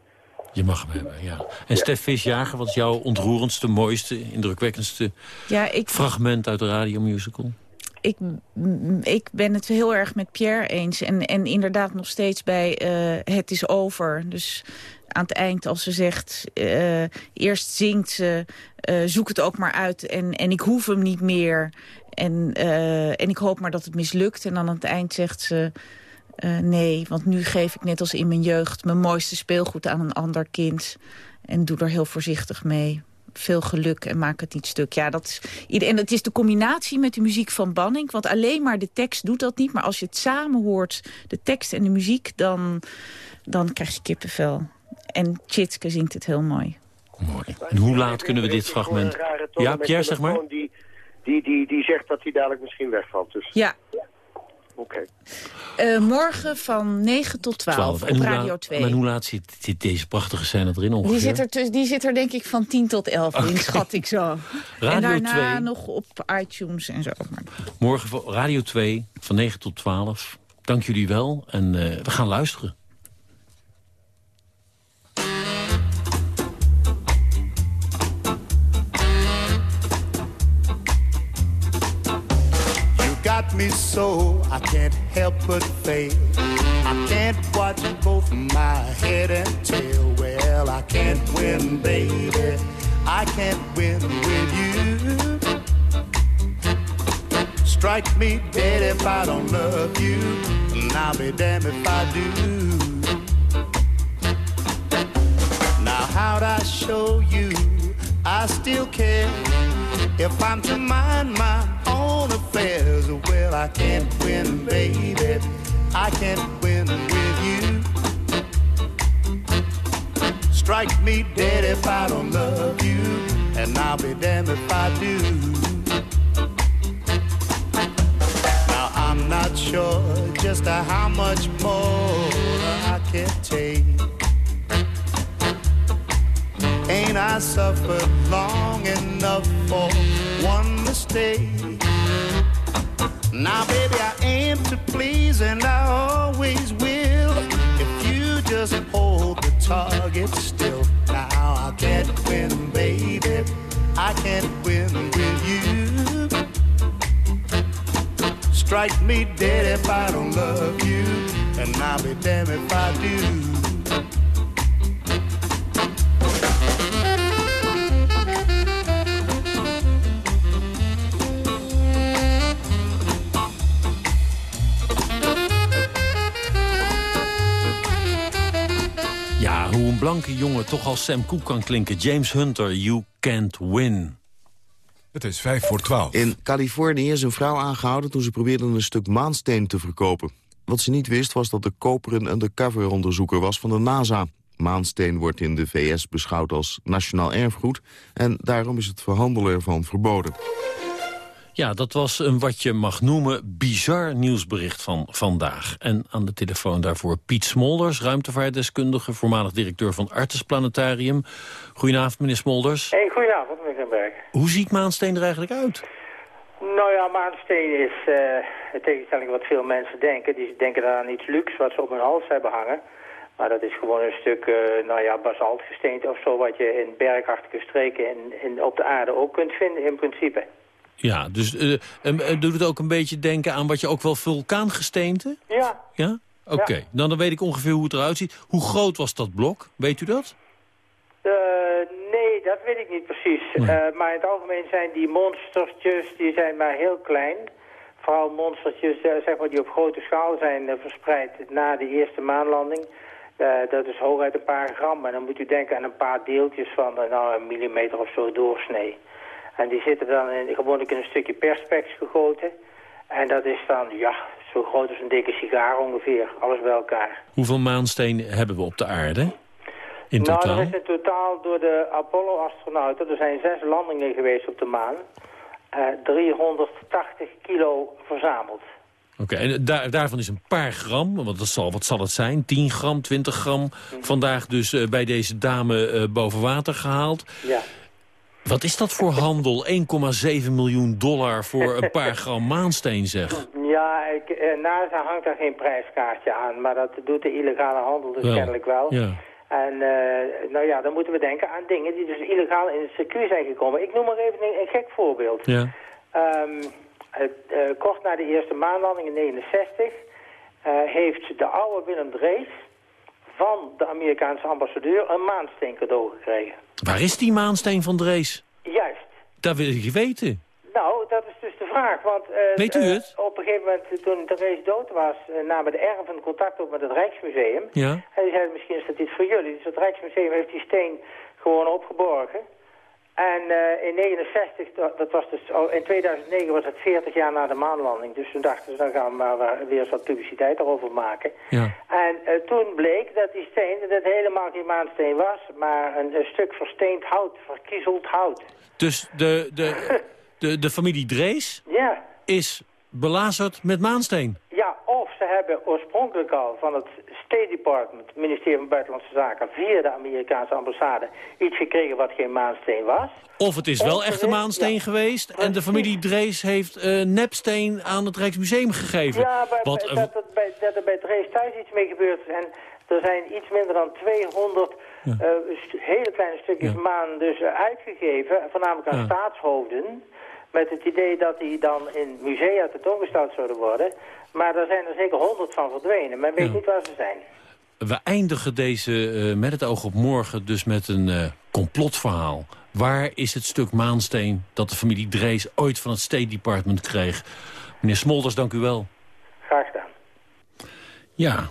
Je mag hem hebben, ja. En Stef Visjager, wat is jouw ontroerendste, mooiste, indrukwekkendste Ja, ik, fragment uit de radiomusical? ik, m- ik ben het heel erg met Pierre eens. En, en inderdaad nog steeds bij eh, het is over. Dus aan het eind als ze zegt... eh, eerst zingt ze, eh, zoek het ook maar uit en, en ik hoef hem niet meer. En, eh, en ik hoop maar dat het mislukt. En dan aan het eind zegt ze... nee, want nu geef ik net als in mijn jeugd... mijn mooiste speelgoed aan een ander kind. En doe er heel voorzichtig mee. Veel geluk en maak het niet stuk. Ja, dat is, en het is de combinatie met de muziek van Banning. Want alleen maar de tekst doet dat niet. Maar als je het samen hoort, de tekst en de muziek... dan, dan krijg je kippenvel. En Tjitske zingt het heel mooi. Mooi. En hoe laat kunnen we dit fragment... Ja, Pierre, zeg maar. Die, die, die, die zegt dat hij dadelijk misschien wegvalt. Dus Ja, oké. eh, morgen van 9 tot 12, En op Radio laat- 2. Maar hoe laat zit, zit deze prachtige scène erin ongeveer? Die zit, er die zit er denk ik van 10 tot 11 in, schat ik zo. Radio en daarna 2. nog op iTunes en zo. Morgen voor Radio 2 van 9 tot 12. Dank jullie wel en eh, we gaan luisteren. Me so I can't help but fail. I can't watch both my head and tail. Well, I can't win, baby. I can't win with you. Strike me dead if I don't love you, and I'll be damned if I do. Now, how'd I show you I still care? If I'm to mind my own affairs, well, I can't win, baby. I can't win with you. Strike me dead if I don't love you, and I'll be damned if I do. Now, I'm not sure just how much more I can take. Ain't I suffered long enough for one mistake? Now, baby, I aim to please and I always will. If you just hold the target still. Now, I can't win, baby. I can't win with you. Strike me dead if I don't love you, and I'll be damned if I do. Een blanke jongen toch als Sam Cooke kan klinken. James Hunter, You Can't Win. Het is vijf voor twaalf. In Californië is een vrouw aangehouden toen ze probeerde een stuk maansteen te verkopen. Wat ze niet wist was dat de koper een undercover-onderzoeker was van de NASA. Maansteen wordt in de VS beschouwd als nationaal erfgoed... en daarom is het verhandelen ervan verboden. Ja, dat was een wat je mag noemen bizar nieuwsbericht van vandaag. En aan de telefoon daarvoor Piet Smolders, ruimtevaartdeskundige... voormalig directeur van Artes Planetarium. Goedenavond, meneer Smolders. Hey, goedenavond, meneer Berg. Hoe ziet Maansteen er eigenlijk uit? Nou ja, maansteen is, uh, in tegenstelling wat veel mensen denken... die denken daar aan iets luxe wat ze op hun hals hebben hangen... Maar dat is gewoon een stuk, uh, nou ja, basaltgesteente of zo... wat je in bergachtige streken in, in, op de aarde ook kunt vinden in principe. Ja, dus uh, doet het ook een beetje denken aan wat je ook wel vulkaangesteente? Ja. Ja? Oké, okay. dan, dan weet ik ongeveer hoe het eruit ziet. Hoe groot was dat blok? Weet u dat? Uh, nee, dat weet ik niet precies. Nee. maar in het algemeen zijn die monstertjes, die zijn maar heel klein. Vooral monstertjes zeg maar, die op grote schaal zijn verspreid na de eerste maanlanding. dat is hooguit een paar gram. En dan moet u denken aan een paar deeltjes van nou, een millimeter of zo doorsnee. En die zitten dan in, gewoonlijk in een stukje perspex gegoten. En dat is dan, ja, zo groot als een dikke sigaar ongeveer. Alles bij elkaar. Hoeveel maansteen hebben we op de aarde? In nou, totaal? er is in totaal door de Apollo-astronauten... er zijn zes landingen geweest op de maan... Uh, 380 kilo verzameld. Oké, okay, en daar, daarvan is een paar gram, want dat zal, wat zal het zijn? 10 gram, 20 gram, mm vandaag dus uh, bij deze dame uh, boven water gehaald. Ja. Wat is dat voor handel? 1,7 miljoen dollar voor een paar gram maansteen, zeg. Ja, ik, eh, NASA hangt daar geen prijskaartje aan, maar dat doet de illegale handel dus wel. kennelijk wel. Ja. En uh, nou ja, dan moeten we denken aan dingen die dus illegaal in het circuit zijn gekomen. Ik noem maar even een, een gek voorbeeld. Ja. Um, het, uh, kort na de eerste maanlanding in 69 uh, heeft de oude Willem Drees van de Amerikaanse ambassadeur een maansteen cadeau gekregen. Waar is die maansteen van Drees? Juist. Dat wil ik weten. Nou, dat is dus de vraag. Want, uh, Weet u het? Uh, op een gegeven moment, toen Drees dood was, uh, namen de erven contact op met het Rijksmuseum. Ja. En die zeiden, misschien is dat iets voor jullie. Dus het Rijksmuseum heeft die steen gewoon opgeborgen. En in 69, dat was dus, in 2009 was het 40 jaar na de maanlanding. Dus toen dachten ze, dan gaan we maar weer eens wat publiciteit erover maken. Ja. En toen bleek dat die steen, dat het helemaal geen maansteen was, maar een, een stuk versteend hout, verkiezeld hout. Dus de, de, de, de familie Drees ja. is belazerd met maansteen? Ja, ze hebben oorspronkelijk al van het State Department, het ministerie van Buitenlandse Zaken, via de Amerikaanse ambassade iets gekregen wat geen maansteen was. Of het is wel echt een maansteen ja. geweest en de familie Drees heeft uh, nepsteen aan het Rijksmuseum gegeven. Ja, bij, wat, bij, dat, dat, bij, dat er bij Drees thuis iets mee gebeurd is. En er zijn iets minder dan 200 ja. uh, hele kleine stukjes ja. maan dus uitgegeven, voornamelijk aan staatshoofden. Met het idee dat die dan in musea tentoongesteld zouden worden. Maar daar zijn er zeker honderd van verdwenen. Men weet ja. niet waar ze zijn. We eindigen deze uh, met het oog op morgen dus met een uh, complotverhaal. Waar is het stuk maansteen dat de familie Drees ooit van het State Department kreeg? Meneer Smolders, dank u wel. Graag gedaan. Ja,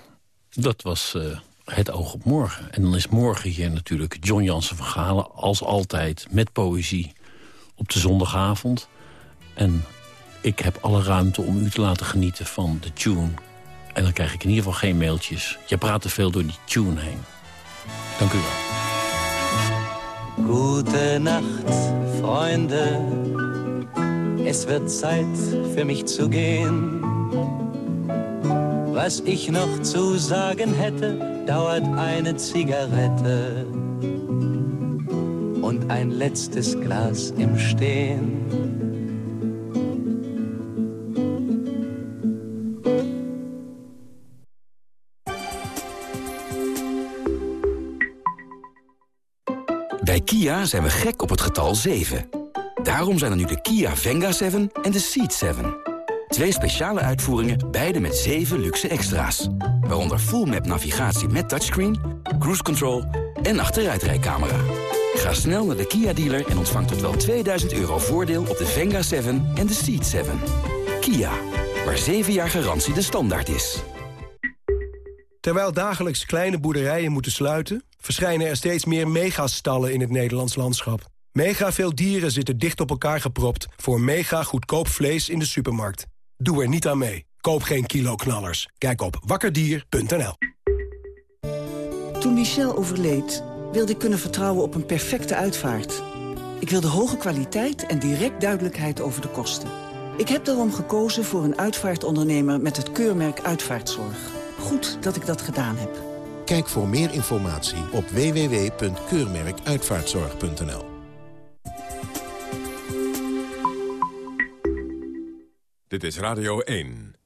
dat was uh, het oog op morgen. En dan is morgen hier natuurlijk John Jansen van Galen... als altijd met poëzie op de zondagavond. En ik heb alle ruimte om u te laten genieten van de tune. En dan krijg ik in ieder geval geen mailtjes. Je praat te veel door die tune heen. Dank u wel. Gute Nacht, Freunde. Es wird Zeit für mich zu gehen. Was ich noch zu sagen hätte, dauert eine Zigarette und ein letztes Glas im Stehen. Bij Kia zijn we gek op het getal 7. Daarom zijn er nu de Kia Venga 7 en de Ceed 7. Twee speciale uitvoeringen, beide met 7 luxe extra's. Waaronder full map navigatie met touchscreen, cruise control en achteruitrijcamera. Ga snel naar de Kia dealer en ontvang tot wel 2000 euro voordeel op de Venga 7 en de Ceed 7. Kia, waar 7 jaar garantie de standaard is. Terwijl dagelijks kleine boerderijen moeten sluiten... verschijnen er steeds meer megastallen in het Nederlands landschap. Mega veel dieren zitten dicht op elkaar gepropt... voor mega goedkoop vlees in de supermarkt. Doe er niet aan mee. Koop geen kilo-knallers. Kijk op wakkerdier.nl. Toen Michel overleed, wilde ik kunnen vertrouwen op een perfecte uitvaart. Ik wilde hoge kwaliteit en direct duidelijkheid over de kosten. Ik heb daarom gekozen voor een uitvaartondernemer met het keurmerk Uitvaartzorg. Goed dat ik dat gedaan heb. Kijk voor meer informatie op www.keurmerkuitvaartzorg.nl Dit is Radio 1.